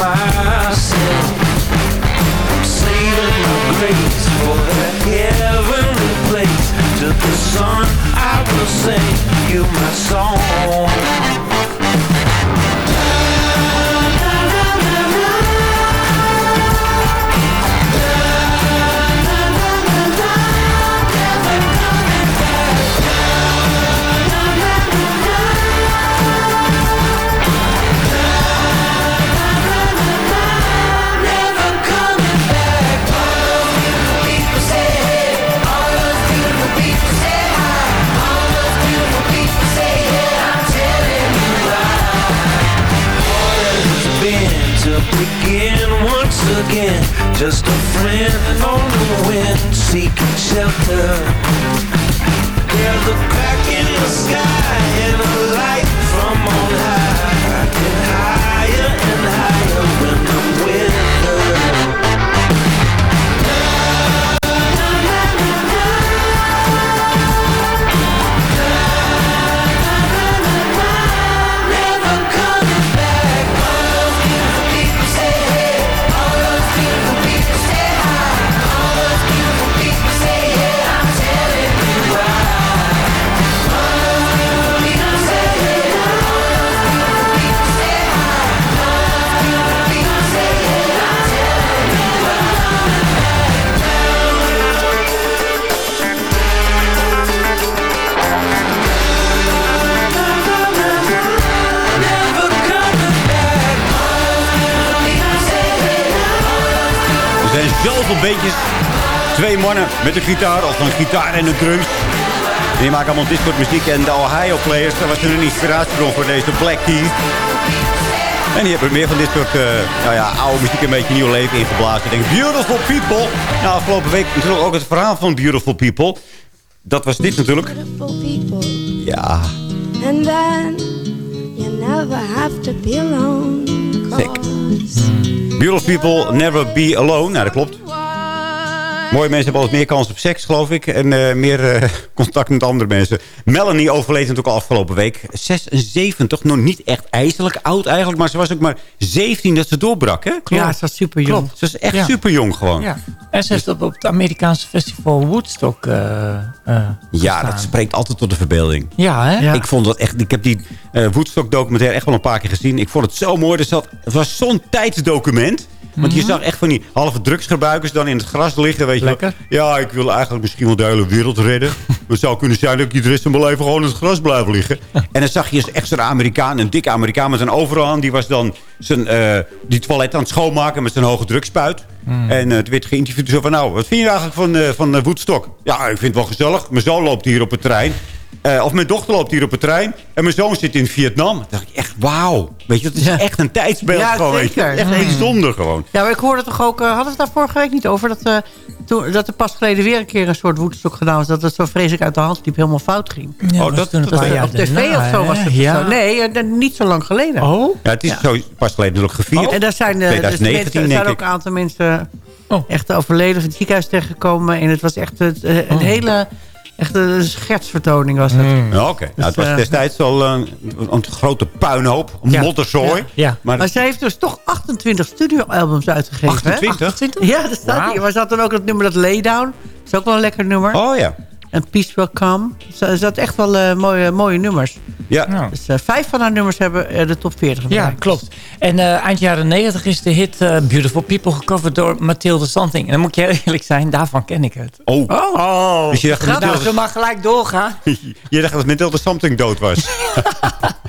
I'm saving my grace for that heavenly the sun, I will sing you my song. To begin once again. Just a friend on the wind seeking shelter. There's a crack in the sky and a light from on high. Zoveel beetjes. Twee mannen met een gitaar of een gitaar en een drums. Die maken allemaal Discord muziek. En de Ohio Players, dat was een inspiratiebron voor deze Black Keys. En die hebben meer van dit soort eh, nou ja, oude muziek een beetje nieuw leven ingeblazen. Ik denk, Beautiful People. Nou, afgelopen week natuurlijk ook het verhaal van Beautiful People. Dat was dit natuurlijk. Ja, And then you never have to be alone. Beautiful People Never Be Alone. Nou, dat klopt. Mooie mensen hebben altijd meer kans op seks, geloof ik. En eh, meer eh, <laughs> contact met andere mensen. Melanie overleed natuurlijk al afgelopen week. 76, nog niet echt ijzerlijk oud eigenlijk. Maar ze was ook maar 17 dat ze doorbrak, hè? Ja, ze was super jong. Klopt, ze is echt Ja. super jong gewoon. Ja. En ze heeft op, op het Amerikaanse festival Woodstock eh, Ja, dat spreekt altijd tot de verbeelding. Ja, hè? Ik vond dat echt. Ik heb die Woodstock documentaire echt wel een paar keer gezien. Ik vond het zo mooi. Er zat, het was zo'n tijdsdocument. Want je Mhm. zag echt van die halve drugsgebruikers dan in het gras liggen. Weet je wel. Lekker. Ja, ik wil eigenlijk misschien wel de hele wereld redden. <laughs> Het zou kunnen zijn dat ik de rest van mijn leven gewoon in het gras blijf liggen. En dan zag je eens echt zo'n Amerikaan, een dikke Amerikaan met een overal aan. Die was dan zijn, eh, die toilet aan het schoonmaken met zijn hoge drukspuit. Hmm. En eh, het werd geïnterviewd zo van, nou, wat vind je eigenlijk van, eh van Woodstock? Ja, ik vind het wel gezellig. Mijn zoon loopt hier op het trein. Eh, of mijn dochter loopt hier op het trein. En mijn zoon zit in Vietnam. Dan dacht ik echt, wauw. Weet je, dat is echt een tijdsbeeld Ja, gewoon. Weet je. zeker. Echt bijzonder gewoon. Ja, maar ik hoorde toch ook... eh, hadden we het daar vorige week niet over? Dat, eh, toen, dat er pas geleden weer een keer een soort woedstok gedaan was. Dat het zo vreselijk uit de hand liep, helemaal fout ging. Ja, Oh, dat- toen een dat- dat- Op tv daarna, of zo was het. Ja. Zo. Nee, niet zo lang geleden. Oh? Ja, het is zo pas geleden natuurlijk gevierd. En daar zijn, eh, dus 2019 mensen, er denk zijn ook een aantal mensen Oh. echt overleden of in het ziekenhuis terechtgekomen. En het was echt het, eh, een hele echt een schetsvertoning was het. Ja, Oké, nou, het was eh, destijds al eh, een grote puinhoop. Een Ja. Maar, Maar zij heeft dus toch 28 studioalbums uitgegeven. hè? 28? Ja, dat staat hier. Maar ze had dan ook het nummer dat Laydown. Dat is ook wel een lekker nummer. Oh ja. En Peace Will Come. Ze had echt wel eh, mooie, mooie nummers. Ja. Nou. Dus eh, vijf van haar nummers hebben eh, de top 40 Ja, bereikt. klopt. En eh, eind jaren 90 is de hit Beautiful People gecoverd door Mathilde Santing. En dan moet je heel eerlijk zijn, daarvan ken ik het. Oh. Oh, Dus je dacht, dat Mathilde- maar gelijk doorgaan? <laughs> je dacht dat Mathilde Something dood was. <laughs>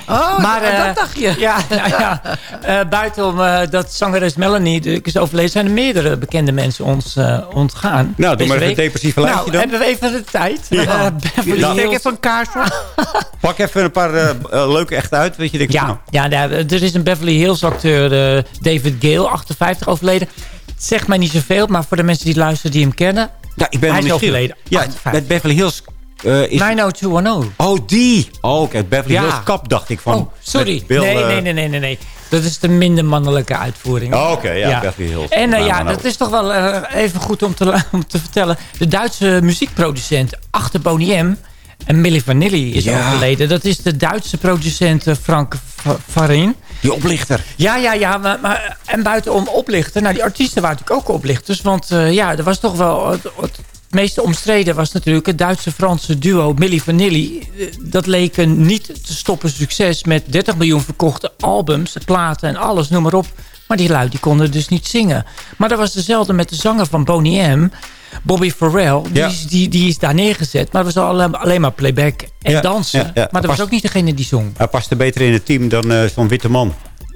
Oh, Maar, dat, dat dacht je. Ja, <laughs> nou ja. Eh, buitenom eh, dat zangeres Melanie is overleden... zijn er meerdere bekende mensen ons eh, ontgaan. Nou, doe maar even een depressieve lijstje nou, dan. hebben we even de tijd. Ja. Beverly Ja. Steek Hills. even een kaars op. Pak even een paar eh, eh, leuke echt uit. Weet je, denk, nou, Ja, ja, nou, er is een Beverly Hills acteur, eh, David Gale, 58, overleden. Zegt mij niet zoveel, maar voor de mensen die luisteren die hem kennen... ja, ik ben Hij is overleden. Ja, 58. met Beverly Hills eh, is... 90210. Oh, die. Oh, oké. Beverly Ja. Hills Kap dacht ik van. Oh, sorry. Bill, nee, eh, nee, nee, nee, nee, nee. Dat is de minder mannelijke uitvoering. Oh, oké, ja, Beverly Hills. En eh, Nou, ja, nou, nou. dat is toch wel eh, even goed om te, <laughs> om te vertellen. De Duitse muziekproducent achter Boney M. En Milli Vanilli is Ja. overleden. Dat is de Duitse producent eh, Frank Varin. Die oplichter. Ja, ja, ja. Maar, maar, en buitenom oplichten. Nou, die artiesten waren natuurlijk ook oplichters. Want eh, ja, er was toch wel... Het, het meeste omstreden was natuurlijk het Duitse-Franse duo Milli Vanilli. Eh, Dat leek een niet te stoppen succes met 30 miljoen verkochte albums, platen en alles, noem maar op. Maar die lui die konden dus niet zingen. Maar dat was dezelfde met de zanger van Boney M. Bobby Farrell, die, Ja. is, die, die is daar neergezet. Maar dat was alleen, alleen maar playback en Ja, dansen. ja. Maar dat was ook niet degene die zong. Hij paste beter in het team dan eh, zo'n witte man.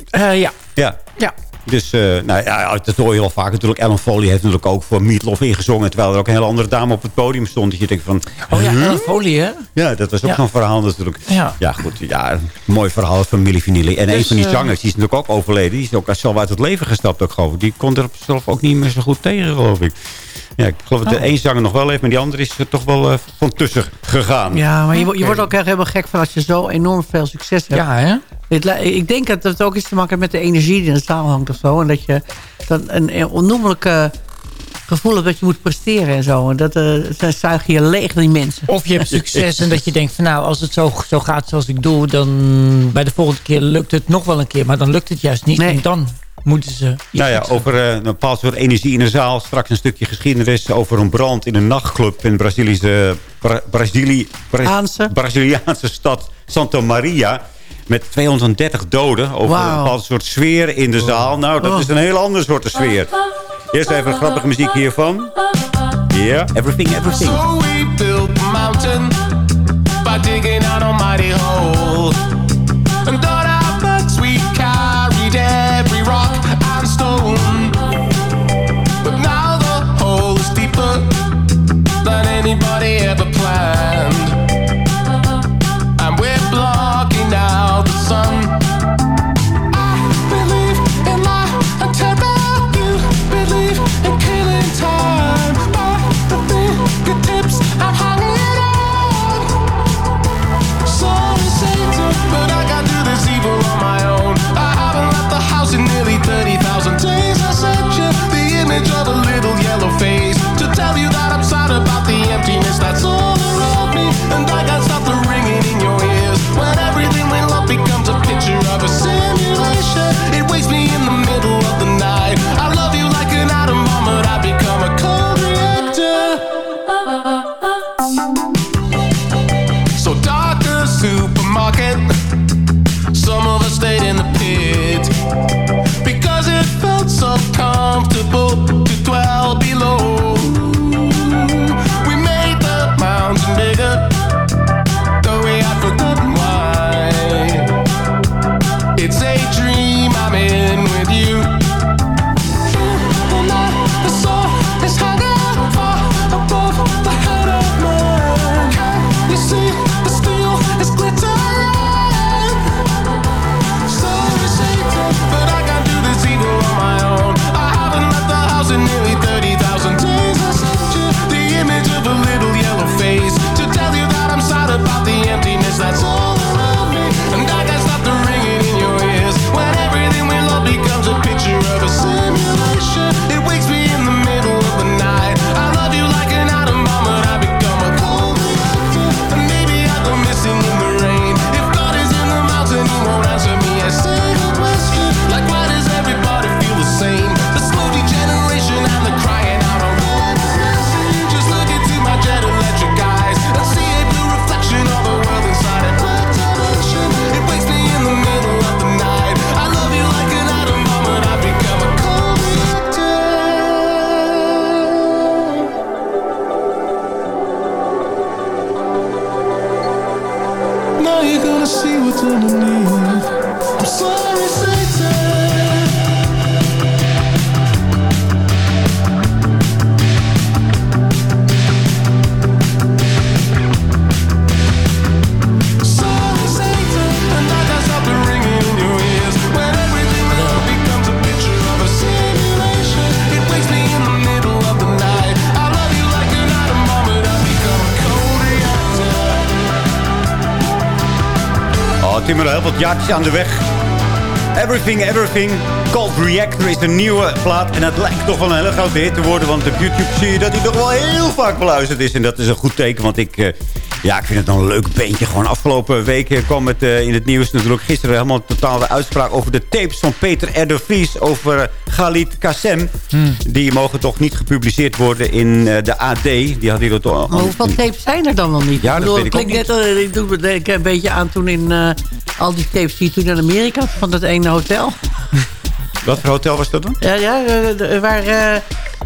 Eh, ja, Ja. ja. Dus, eh, nou ja, dat hoor je wel vaak natuurlijk. Ellen Foley heeft natuurlijk ook voor Meatloaf ingezongen. Terwijl er ook een hele andere dame op het podium stond. Dat je denkt van... Oh ja, huh? Ellen Foley, hè? Ja, dat was ook Ja. zo'n verhaal natuurlijk. Ja. Ja, goed. Ja, een mooi verhaal van Milli Vanilli. En een Dus, van die eh, zangers, die is natuurlijk ook overleden. Die is ook zelf uit het leven gestapt ook geloof ik. Die kon er zelf ook niet meer zo goed tegen, geloof ik. Ja, ik geloof dat de Oh. één zanger nog wel heeft, maar die andere is er toch wel eh, van tussen gegaan. Ja, maar je, je wordt ook echt helemaal gek van als je zo enorm veel succes hebt. Ja, hè? Ik denk dat het ook iets te maken heeft met de energie die in de zaal hangt of zo. En dat je dan een, een onnoemelijke gevoel hebt dat je moet presteren en zo. En dat eh, ze zuigen je leeg, die mensen. Of je hebt succes en dat je denkt van nou, als het zo, zo gaat zoals ik doe, dan bij de volgende keer lukt het nog wel een keer. Maar dan lukt het juist niet. Nee. En dan moeten ze iets Nou ja, over eh, een bepaald soort energie in de zaal. Straks een stukje geschiedenis over een brand in een nachtclub in de Brazilische, Bra Brazili, Bra- Aanse. Braziliaanse stad Santa Maria. Met 230 doden. Over een bepaald soort sfeer in de zaal. Nou, dat Oh. is een heel ander soort sfeer. Eerst even grappige muziek hiervan. Ja, everything, everything. So we built a mountain by digging out a mighty hole. And aan de weg. Everything, Everything. Cold Reactor is een nieuwe plaat. En het lijkt toch wel een hele grote hit te worden. Want op YouTube zie je dat hij toch wel heel vaak beluisterd is. En dat is een goed teken. Want ik, eh, ja, ik vind het een leuk beentje. Gewoon afgelopen weken kwam het eh, in het nieuws natuurlijk. Gisteren helemaal totaal de uitspraak over de tapes van Peter R. de Vries. Over eh, Galit Kassem. Die mogen toch niet gepubliceerd worden in de AD. Die had dat al... Maar hoeveel tapes zijn er dan wel niet? Ja, dat ik bedoel, weet ik ook klinkt net, eh, ik doe me een beetje aan toen in al die tapes die je toen in Amerika had van dat ene hotel. Wat voor hotel was dat dan? Ja, ja, eh, waar, eh,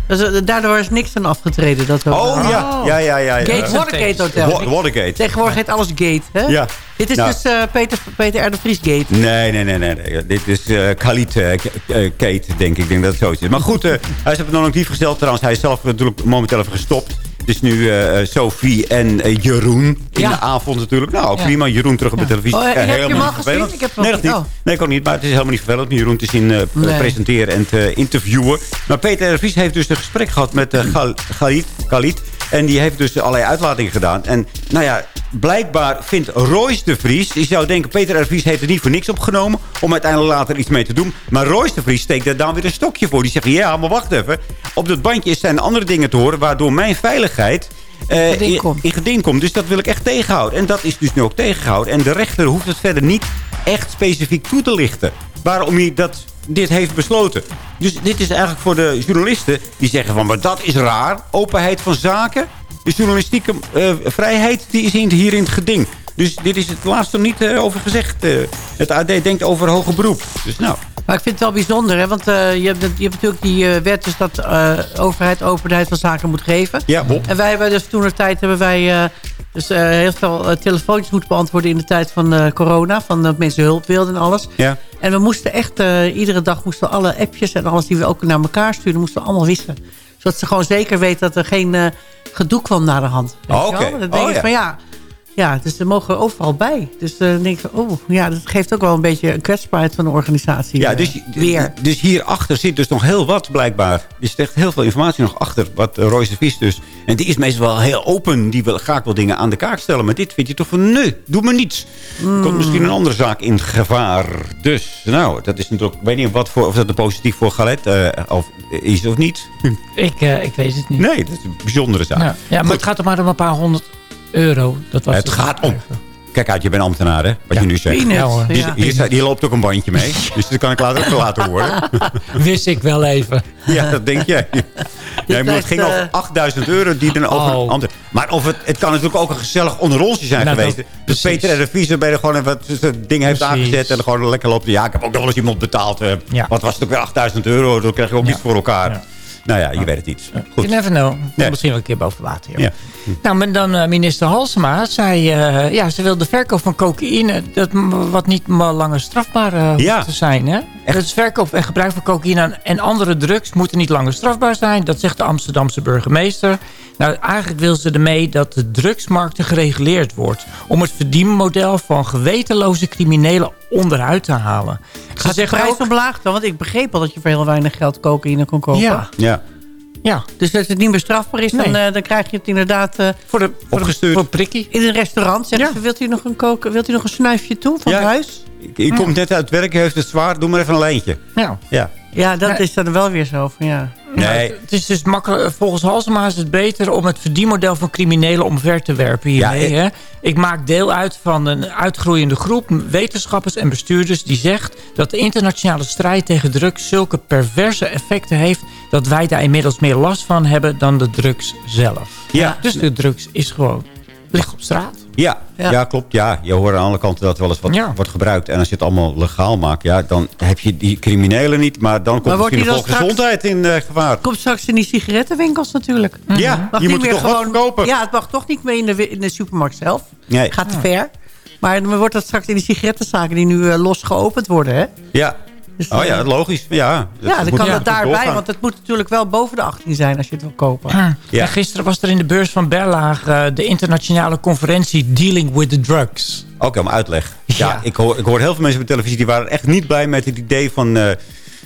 dus, eh, daardoor is niks aan afgetreden. Dat hotel. Oh, ja. Ja, ja, ja, ja. Gates Watergate Hotel. Wa- Watergate. Tegenwoordig heet alles Gate, hè? Ja. Dit is Nou. dus eh, Peter, Peter R. de Vries Gate. Nee, nee, nee, nee. nee. Dit is eh Khalid eh, Kate, denk ik. Ik denk dat het zo is. Maar goed, hij is op het nog niet gesteld. Trouwens, hij is zelf natuurlijk momenteel even gestopt. Het is nu eh, Sophie en eh, Jeroen in Ja. de avond natuurlijk. Nou, prima. Jeroen terug op de televisie. Oh, Eh, heb je hem al gezien? Ik heb nee, dat niet. niet. Nee, ik ook niet. Maar het is helemaal niet vervelend om Jeroen te zien eh, Nee. presenteren en te interviewen. Maar Peter R. Vries heeft dus een gesprek gehad met eh, Gal- Khalid, Khalid. En die heeft dus allerlei uitlatingen gedaan. En nou ja, blijkbaar vindt Royce de Vries... Je zou denken, Peter R. Vries heeft het niet voor niks opgenomen... om uiteindelijk later iets mee te doen. Maar Royce de Vries steekt daar dan weer een stokje voor. Die zegt, ja, maar wacht even. Op dat bandje zijn andere dingen te horen... waardoor mijn veiligheid... eh, in, geding komt. Dus dat wil ik echt tegenhouden. En dat is dus nu ook tegengehouden. En de rechter hoeft het verder niet echt specifiek toe te lichten. Waarom hij dat, dit heeft besloten. Dus dit is eigenlijk voor de journalisten die zeggen van... maar dat is raar. Openheid van zaken. De journalistieke eh, vrijheid die is hier in het geding. Dus dit is het laatste nog niet eh, over gezegd. Eh, het AD denkt over hoger beroep. Dus nou... Maar ik vind het wel bijzonder, hè? want eh, je, hebt, je hebt natuurlijk die eh, wet... dus dat eh overheid openheid van zaken moet geven. Ja, Bob. En wij hebben dus toen de tijd hebben wij... dus heel veel telefoontjes moeten beantwoorden in de tijd van corona. Van dat mensen hulp wilden en alles. Ja. En we moesten echt, iedere dag moesten we alle appjes en alles die we ook naar elkaar sturen, moesten we allemaal wissen. Zodat ze gewoon zeker weten dat er geen gedoe kwam naar de hand. Oh, oké. Dan denk Oh, ja. van ja, ja, dus ze mogen overal bij. Dus eh, dan denk ik van, oh ja, dat geeft ook wel een beetje een kwetsbaarheid van de organisatie. Ja, eh, dus, weer. dus hierachter zit dus nog heel wat blijkbaar. Er zit echt heel veel informatie nog achter. Wat uh, Royce de Vries dus. En die is meestal wel heel open. Die wil graag wel dingen aan de kaak stellen. Maar dit vind je toch van nee, doe maar niets. Er komt misschien een andere zaak in gevaar. Dus nou, dat is natuurlijk... Ik weet niet wat voor, of dat een positief voor Galet eh, of, is of niet. Ik, eh, ik weet het niet. Nee, dat is een bijzondere zaak. Ja, ja maar het gaat er maar om een paar honderd euro. Dat was Het gaat om. Kijk uit, je bent ambtenaar, hè? Wat je nu zegt. Peanuts, Ja, ja. hier, hier loopt ook een bandje mee. dus dat kan ik later ook laten horen. <laughs> Wist ik wel even. Ja, dat denk jij. <laughs> Ja, maar het ging eh, over 8000 euro die dan over Oh. een. Maar of het, het kan natuurlijk ook een gezellig onderrondje zijn Nou, geweest. dat- dus Peter en de Viezer bij de gewoon even wat ding heeft Precies. aangezet en gewoon lekker loopt. Ja, ik heb ook nog wel eens iemand betaald. eh, Wat was het ook weer 8000 euro? Dan krijg je ook Ja. iets voor elkaar. Nou ja, je weet het niet. Goed. You never know. Nee. Misschien wel een keer boven water. Ja. Nou, maar dan eh, minister Halsema zei... eh, ja, ze wil de verkoop van cocaïne... Dat, wat niet maar langer strafbaar eh, hoeft te zijn. Hè? Dus verkoop en gebruik van cocaïne en andere drugs... moeten niet langer strafbaar zijn. Dat zegt de Amsterdamse burgemeester. Nou, eigenlijk wil ze ermee dat de drugsmarkt gereguleerd wordt... om het verdienmodel van gewetenloze criminelen onderuit te halen. Ze Gaat de zeggen prijs ook- omlaag dan? Want ik begreep al dat je voor heel weinig geld cocaïne kon kopen. Ja. Ja. Ja. Dus als het niet meer strafbaar is, dan, eh, dan krijg je het inderdaad... eh, Voor de, voor Opgestuurd. voor prikkie. in een restaurant zeggen Ja. ze, wilt u nog een, koken, wilt u nog een snuifje toe van Ja. huis? Je je komt net uit werk, je heeft het zwaar. Doe maar even een lijntje. Ja. Ja. Ja, dat is dan wel weer zo van ja. Nee. Het is dus makkelijk, volgens Halsema is het beter om het verdienmodel van criminelen omver te werpen hiermee. Ja? Ik maak deel uit van een uitgroeiende groep wetenschappers en bestuurders die zegt dat de internationale strijd tegen drugs zulke perverse effecten heeft dat wij daar inmiddels meer last van hebben dan de drugs zelf. Ja. Dus de drugs is gewoon, ligt op straat. Ja, ja. Ja. klopt. Ja, je hoort aan alle kanten dat wel eens wat Ja. wordt gebruikt. En als je het allemaal legaal maakt, ja, dan heb je die criminelen niet. Maar dan komt Maar misschien de volksgezondheid in eh, gevaar. Komt straks in die sigarettenwinkels natuurlijk. Ja, Mag je moet er meer toch wat verkopen. Ja, het mag toch niet meer in de, in de supermarkt zelf. Nee. Gaat te ver. Maar dan wordt dat straks in die sigarettenzaken die nu eh, los geopend worden, hè? Ja. Dus, oh ja, logisch. Ja, ja, dan moet- kan ja, dat daarbij, doorgaan. want het moet natuurlijk wel boven de 18 zijn als je het wil kopen. Ja. En gisteren was er in de beurs van Berlage eh, de internationale conferentie Dealing with the Drugs. Oké, om uitleg. Ja, ik, hoor, ik hoor heel veel mensen op de televisie... die waren echt niet blij met het idee van eh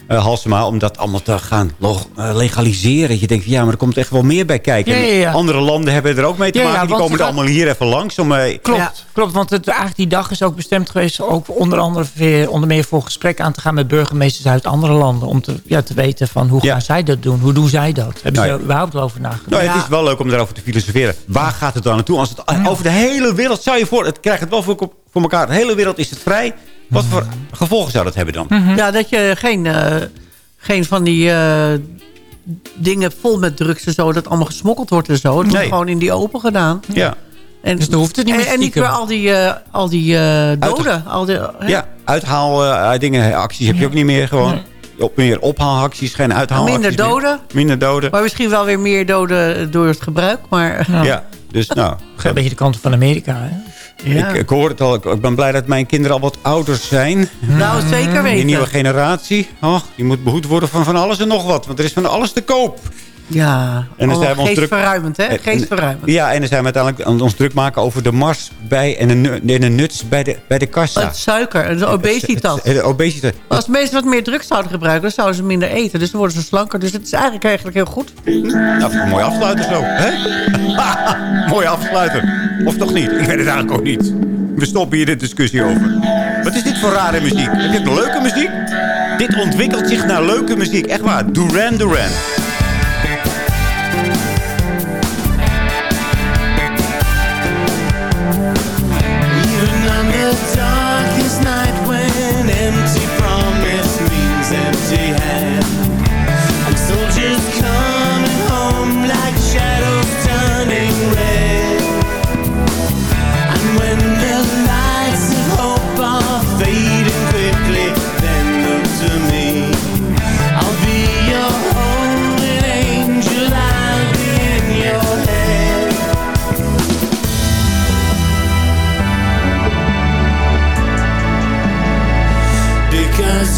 eh, Halsema... om dat allemaal te gaan eh, legaliseren. Je denkt, ja, maar er komt echt wel meer bij kijken. Ja, ja, ja. En Andere landen hebben er ook mee te Ja, ja, maken. die komen er allemaal hier even langs. Om, eh, Klopt, klopt want het, eigenlijk die dag is ook bestemd geweest... ook onder andere weer, onder meer voor gesprek aan te gaan met burgemeesters uit andere landen... om te, ja, te weten van hoe gaan zij dat doen? Hoe doen zij dat? Hebben Nou ze er überhaupt wel over nagedacht? Nou, het is wel leuk om daarover te filosoferen. Waar gaat het dan naartoe? Als het over de hele wereld zou je voor... Het krijgt het wel voor, voor elkaar. De hele wereld is het vrij. Wat voor gevolgen zou dat hebben dan? Ja, dat je geen, eh, geen van die eh, dingen vol met drugs en zo... dat allemaal gesmokkeld wordt en zo. Het wordt gewoon in die open gedaan. Ja. En, Dus dan hoeft het niet meer en niet meer al die, eh, al die eh, doden. Al die? Ja, uithaal dingen, acties heb je ook niet meer gewoon. Op meer ophaalacties, geen uithaalacties Minder meer. doden. Minder doden. Maar misschien wel weer meer doden door het gebruik. Maar Ja, dus nou... Een beetje de kant van Amerika, hè? Ja. Ik, ik hoor het al, ik, ben blij dat mijn kinderen al wat ouder zijn. Nou, zeker weten. Die nieuwe generatie, oh, die moet behoed worden van van alles en nog wat. Want er is van alles te koop. Ja, En dan zijn we druk- geestverruimend, hè? En- Geestverruimend. Ja, en dan zijn we uiteindelijk aan ons druk maken over de mars bij en de, en de nuts bij de, bij de kassa. Het suiker en de obesitas. De obesitas. Als mensen wat meer drugs zouden gebruiken, dan zouden ze minder eten. Dus dan worden ze slanker. Dus het is eigenlijk, eigenlijk heel goed. Nou, een mooi afsluiter zo. Hè? <laughs> mooi afsluiter. Of toch niet? Ik weet het eigenlijk ook niet. We stoppen hier de discussie over. Wat is dit voor rare muziek? Heb je leuke muziek? Dit ontwikkelt zich naar leuke muziek. Echt waar. Duran Duran.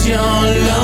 your love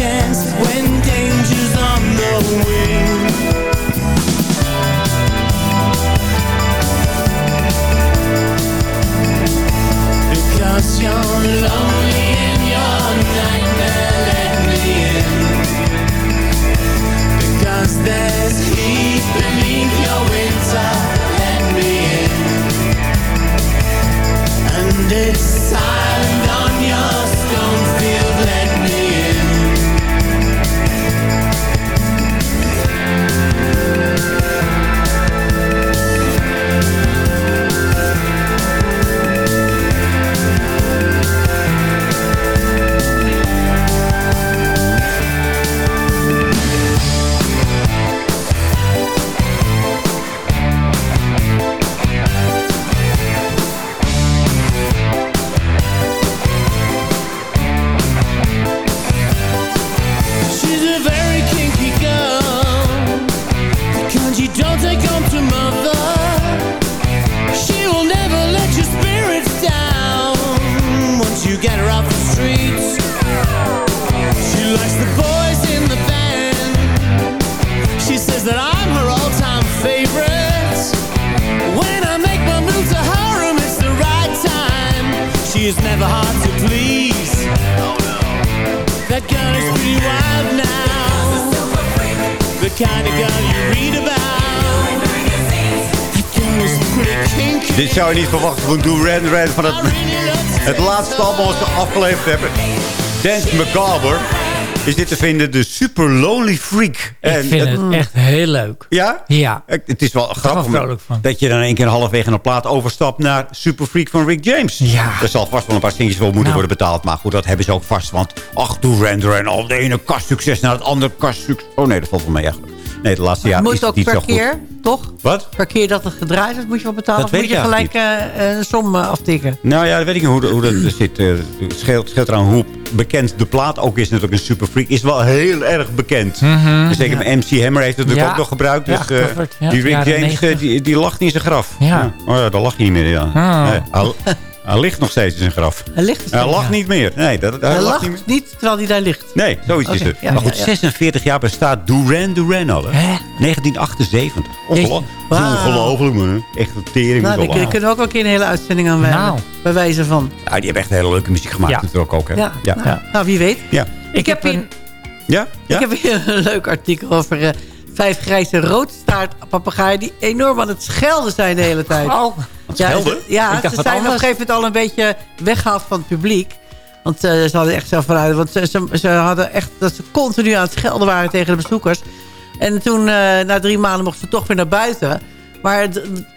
chance. Het wat ze afgeleverd hebben. Dance Macabre is dit te vinden de Super Lonely Freak. Ik vind het echt heel leuk. Ja? Ja. Ik- Het is wel grappig wel vrolijk van. dat je dan één keer halverwege een plaat overstapt naar Super Freak van Rick James. Ja. Er zal vast wel een paar stingetjes voor moeten Nou. worden betaald. Maar goed, dat hebben ze ook vast. Want ach, Duran Duran, al de ene kastsucces naar het andere kastsucces. Oh nee, dat valt wel mee eigenlijk. Nee, de laatste jaar moet is het ook niet zo per goed. keer, toch? Wat? Per keer dat het gedraaid is, moet je wel betalen. Dat of weet moet je gelijk eigenlijk eh, een som eh, aftikken? Nou ja, dat weet ik niet hoe, hoe dat zit. eh, Het scheelt, scheelt eraan hoe bekend de plaat ook is. Natuurlijk een Super Freak. Is wel heel erg bekend. Mhm. Dus zeker Ja. MC Hammer heeft het natuurlijk Ja. ook nog gebruikt. Ja, Dus eh, ja, die Rick James, eh, 90. die, die lacht niet in zijn graf. Ja. Oh ja, daar lacht hij niet meer. Ja. Oh. Nee, <laughs> hij, ligt nog steeds in zijn graf. Hij ligt er Hij lacht ja. niet meer. Nee, dat, hij, Hij lacht lacht niet meer. niet terwijl hij daar ligt. Nee, zoiets is het. ja, maar goed, ja, ja. 46 jaar bestaat Duran Duran al. Hè? 1978. Ongelo Wauw. Ongelooflijk, man. Echt een tering. Nou, daar kunnen we ook wel een keer een hele uitzending aan wijden. Nou. Bij wijze van. Ja, die hebben echt hele leuke muziek gemaakt Ja. natuurlijk ook. Hè? Ja, Ja. Nou, nou, wie weet. Ja. Ik, heb heb een, Ja? Ja? ik heb hier een leuk artikel over eh, vijf grijze roodstaartpapegaaien... die enorm aan het schelden zijn de hele tijd. Oh, Ja, schelden? ze- Ja, ze zijn op een gegeven moment al een beetje weggehaald van het publiek. Want eh, ze hadden echt zelf vanuit. Want ze, ze, ze hadden echt dat ze continu aan het schelden waren tegen de bezoekers. En toen, eh, na drie maanden, mochten ze toch weer naar buiten. Maar,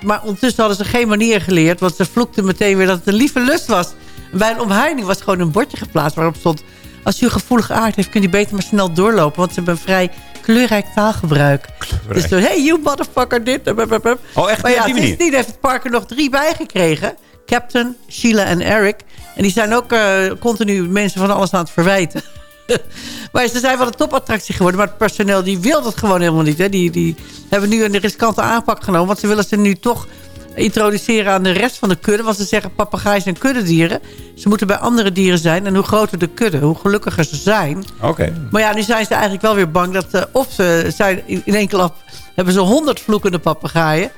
maar ondertussen hadden ze geen manier geleerd. Want ze vloekten meteen weer dat het een lieve lust was. En bij een omheining was gewoon een bordje geplaatst waarop stond... Als u een gevoelige aard heeft, kunt u beter maar snel doorlopen. Want ze hebben een vrij kleurrijk taalgebruik. Dus zo, hey, you motherfucker, dit. bup, bup, bup. Oh, echt? Maar ja, sindsdien heeft het park er nog drie bijgekregen. Captain, Sheila en Eric. En die zijn ook eh, continu mensen van alles aan het verwijten. <laughs> maar ze zijn wel een topattractie geworden. Maar het personeel die wil dat gewoon helemaal niet. Hè. Die, die hebben nu een riskante aanpak genomen. Want ze willen ze nu toch introduceren aan de rest van de kudde. Want ze zeggen papegaaien zijn kuddedieren. Ze moeten bij andere dieren zijn. En hoe groter de kudde, hoe gelukkiger ze zijn. Oké. Maar ja, nu zijn ze eigenlijk wel weer bang dat... eh, of ze zijn in één klap hebben ze honderd vloekende papegaaien...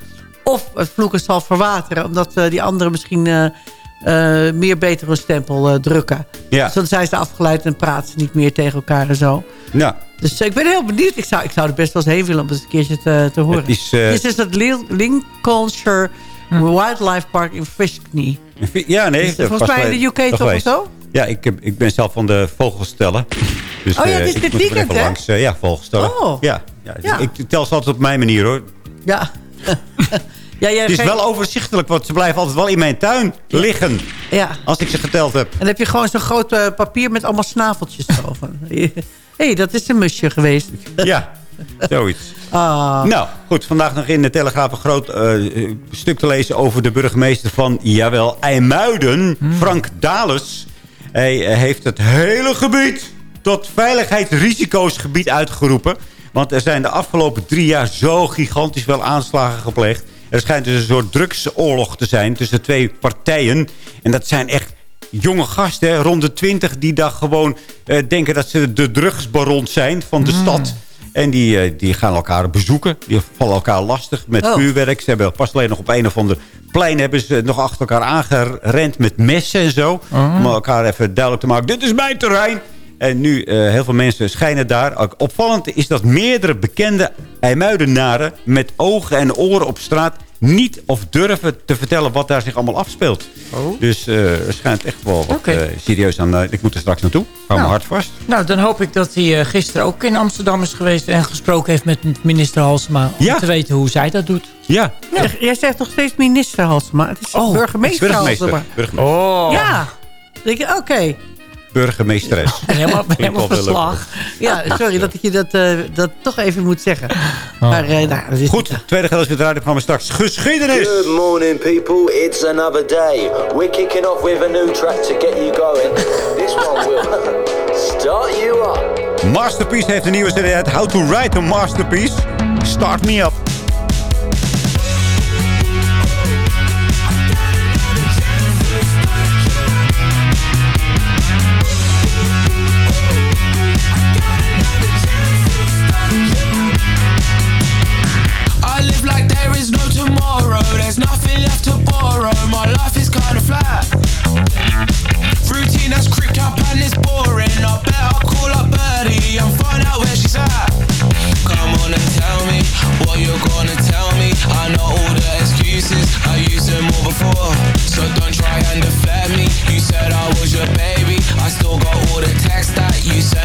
of het vloeken zal verwateren... omdat eh, die anderen misschien eh, meer beter een stempel drukken. Ja. Dus dan zijn ze afgeleid en praten ze niet meer tegen elkaar en zo. Ja. Dus ik ben heel benieuwd. Ik zou, ik zou er best wel eens heen willen om eens een keertje te, te horen. Het is, eh, Dit is het Lincolnshire Wildlife Park in Fishkney. <laughs> Ja, nee. Dus, volgens mij in de UK toch of zo? Ja, ik, heb- ik ben zelf van de vogelstellen. Dus, Oh ja, eh, het is dit weekend, hè? langs. eh, ja, vogelstellen. Oh. Ja, ja, dus Ja. Ik tel ze altijd op mijn manier, hoor. Ja. <laughs> ja jij Het is geen- wel overzichtelijk, want ze blijven altijd wel in mijn tuin liggen. Ja. Als ik ze geteld heb. En dan heb je gewoon zo'n groot eh, papier met allemaal snaveltjes erover. <laughs> Hé, hey, dat is een musje geweest. Ja, <laughs> zoiets. Ah. Nou, goed. Vandaag nog in de Telegraaf een groot eh, stuk te lezen over de burgemeester van, jawel, IJmuiden, Frank Dales. Hij eh, heeft het hele gebied tot veiligheidsrisico's uitgeroepen. Want er zijn de afgelopen drie jaar zo gigantisch veel aanslagen gepleegd. Er schijnt dus een soort drugsoorlog te zijn tussen twee partijen. En dat zijn echt jonge gasten, hè, rond de twintig... die daar gewoon eh, denken dat ze de drugsbaron zijn van de stad. En die, eh, die gaan elkaar bezoeken. Die vallen elkaar lastig met Oh. vuurwerk. Ze hebben pas alleen nog op een of ander plein... hebben ze nog achter elkaar aangerend met messen en zo. Om elkaar even duidelijk te maken. Dit is mijn terrein. En nu, eh, heel veel mensen schijnen daar. Opvallend is dat meerdere bekende IJmuidenaren... met ogen en oren op straat niet of durven te vertellen wat daar zich allemaal afspeelt. Dus eh, er schijnt echt wel wat eh, serieus aan. eh, ik moet er straks naartoe. Hou Nou. me hard vast. Nou, dan hoop ik dat hij gisteren ook in Amsterdam is geweest... en gesproken heeft met minister Halsema... om Ja. te weten hoe zij dat doet. Ja. Zeg, Jij zegt toch steeds minister Halsema? Het is burgemeester, burgemeester. Halsema. burgemeester. Oh. Ja. Dan denk je, Oké. Burgemeesteres. <laughs> Helemaal, helemaal verslag. Ja, sorry dat ik je dat, eh, dat toch even moet zeggen. Maar eh, nou, dat is Goed, tweede gedeelte van het radioprogramma straks. Geschiedenis! Good morning, people. It's another day. We're kicking off with a new track to get you going. This one will <laughs> start you up. Masterpiece heeft een nieuwe CD uit. How to write a masterpiece. Start me up. before So don't try and deflect me You said I was your baby I still got all the texts that you sent.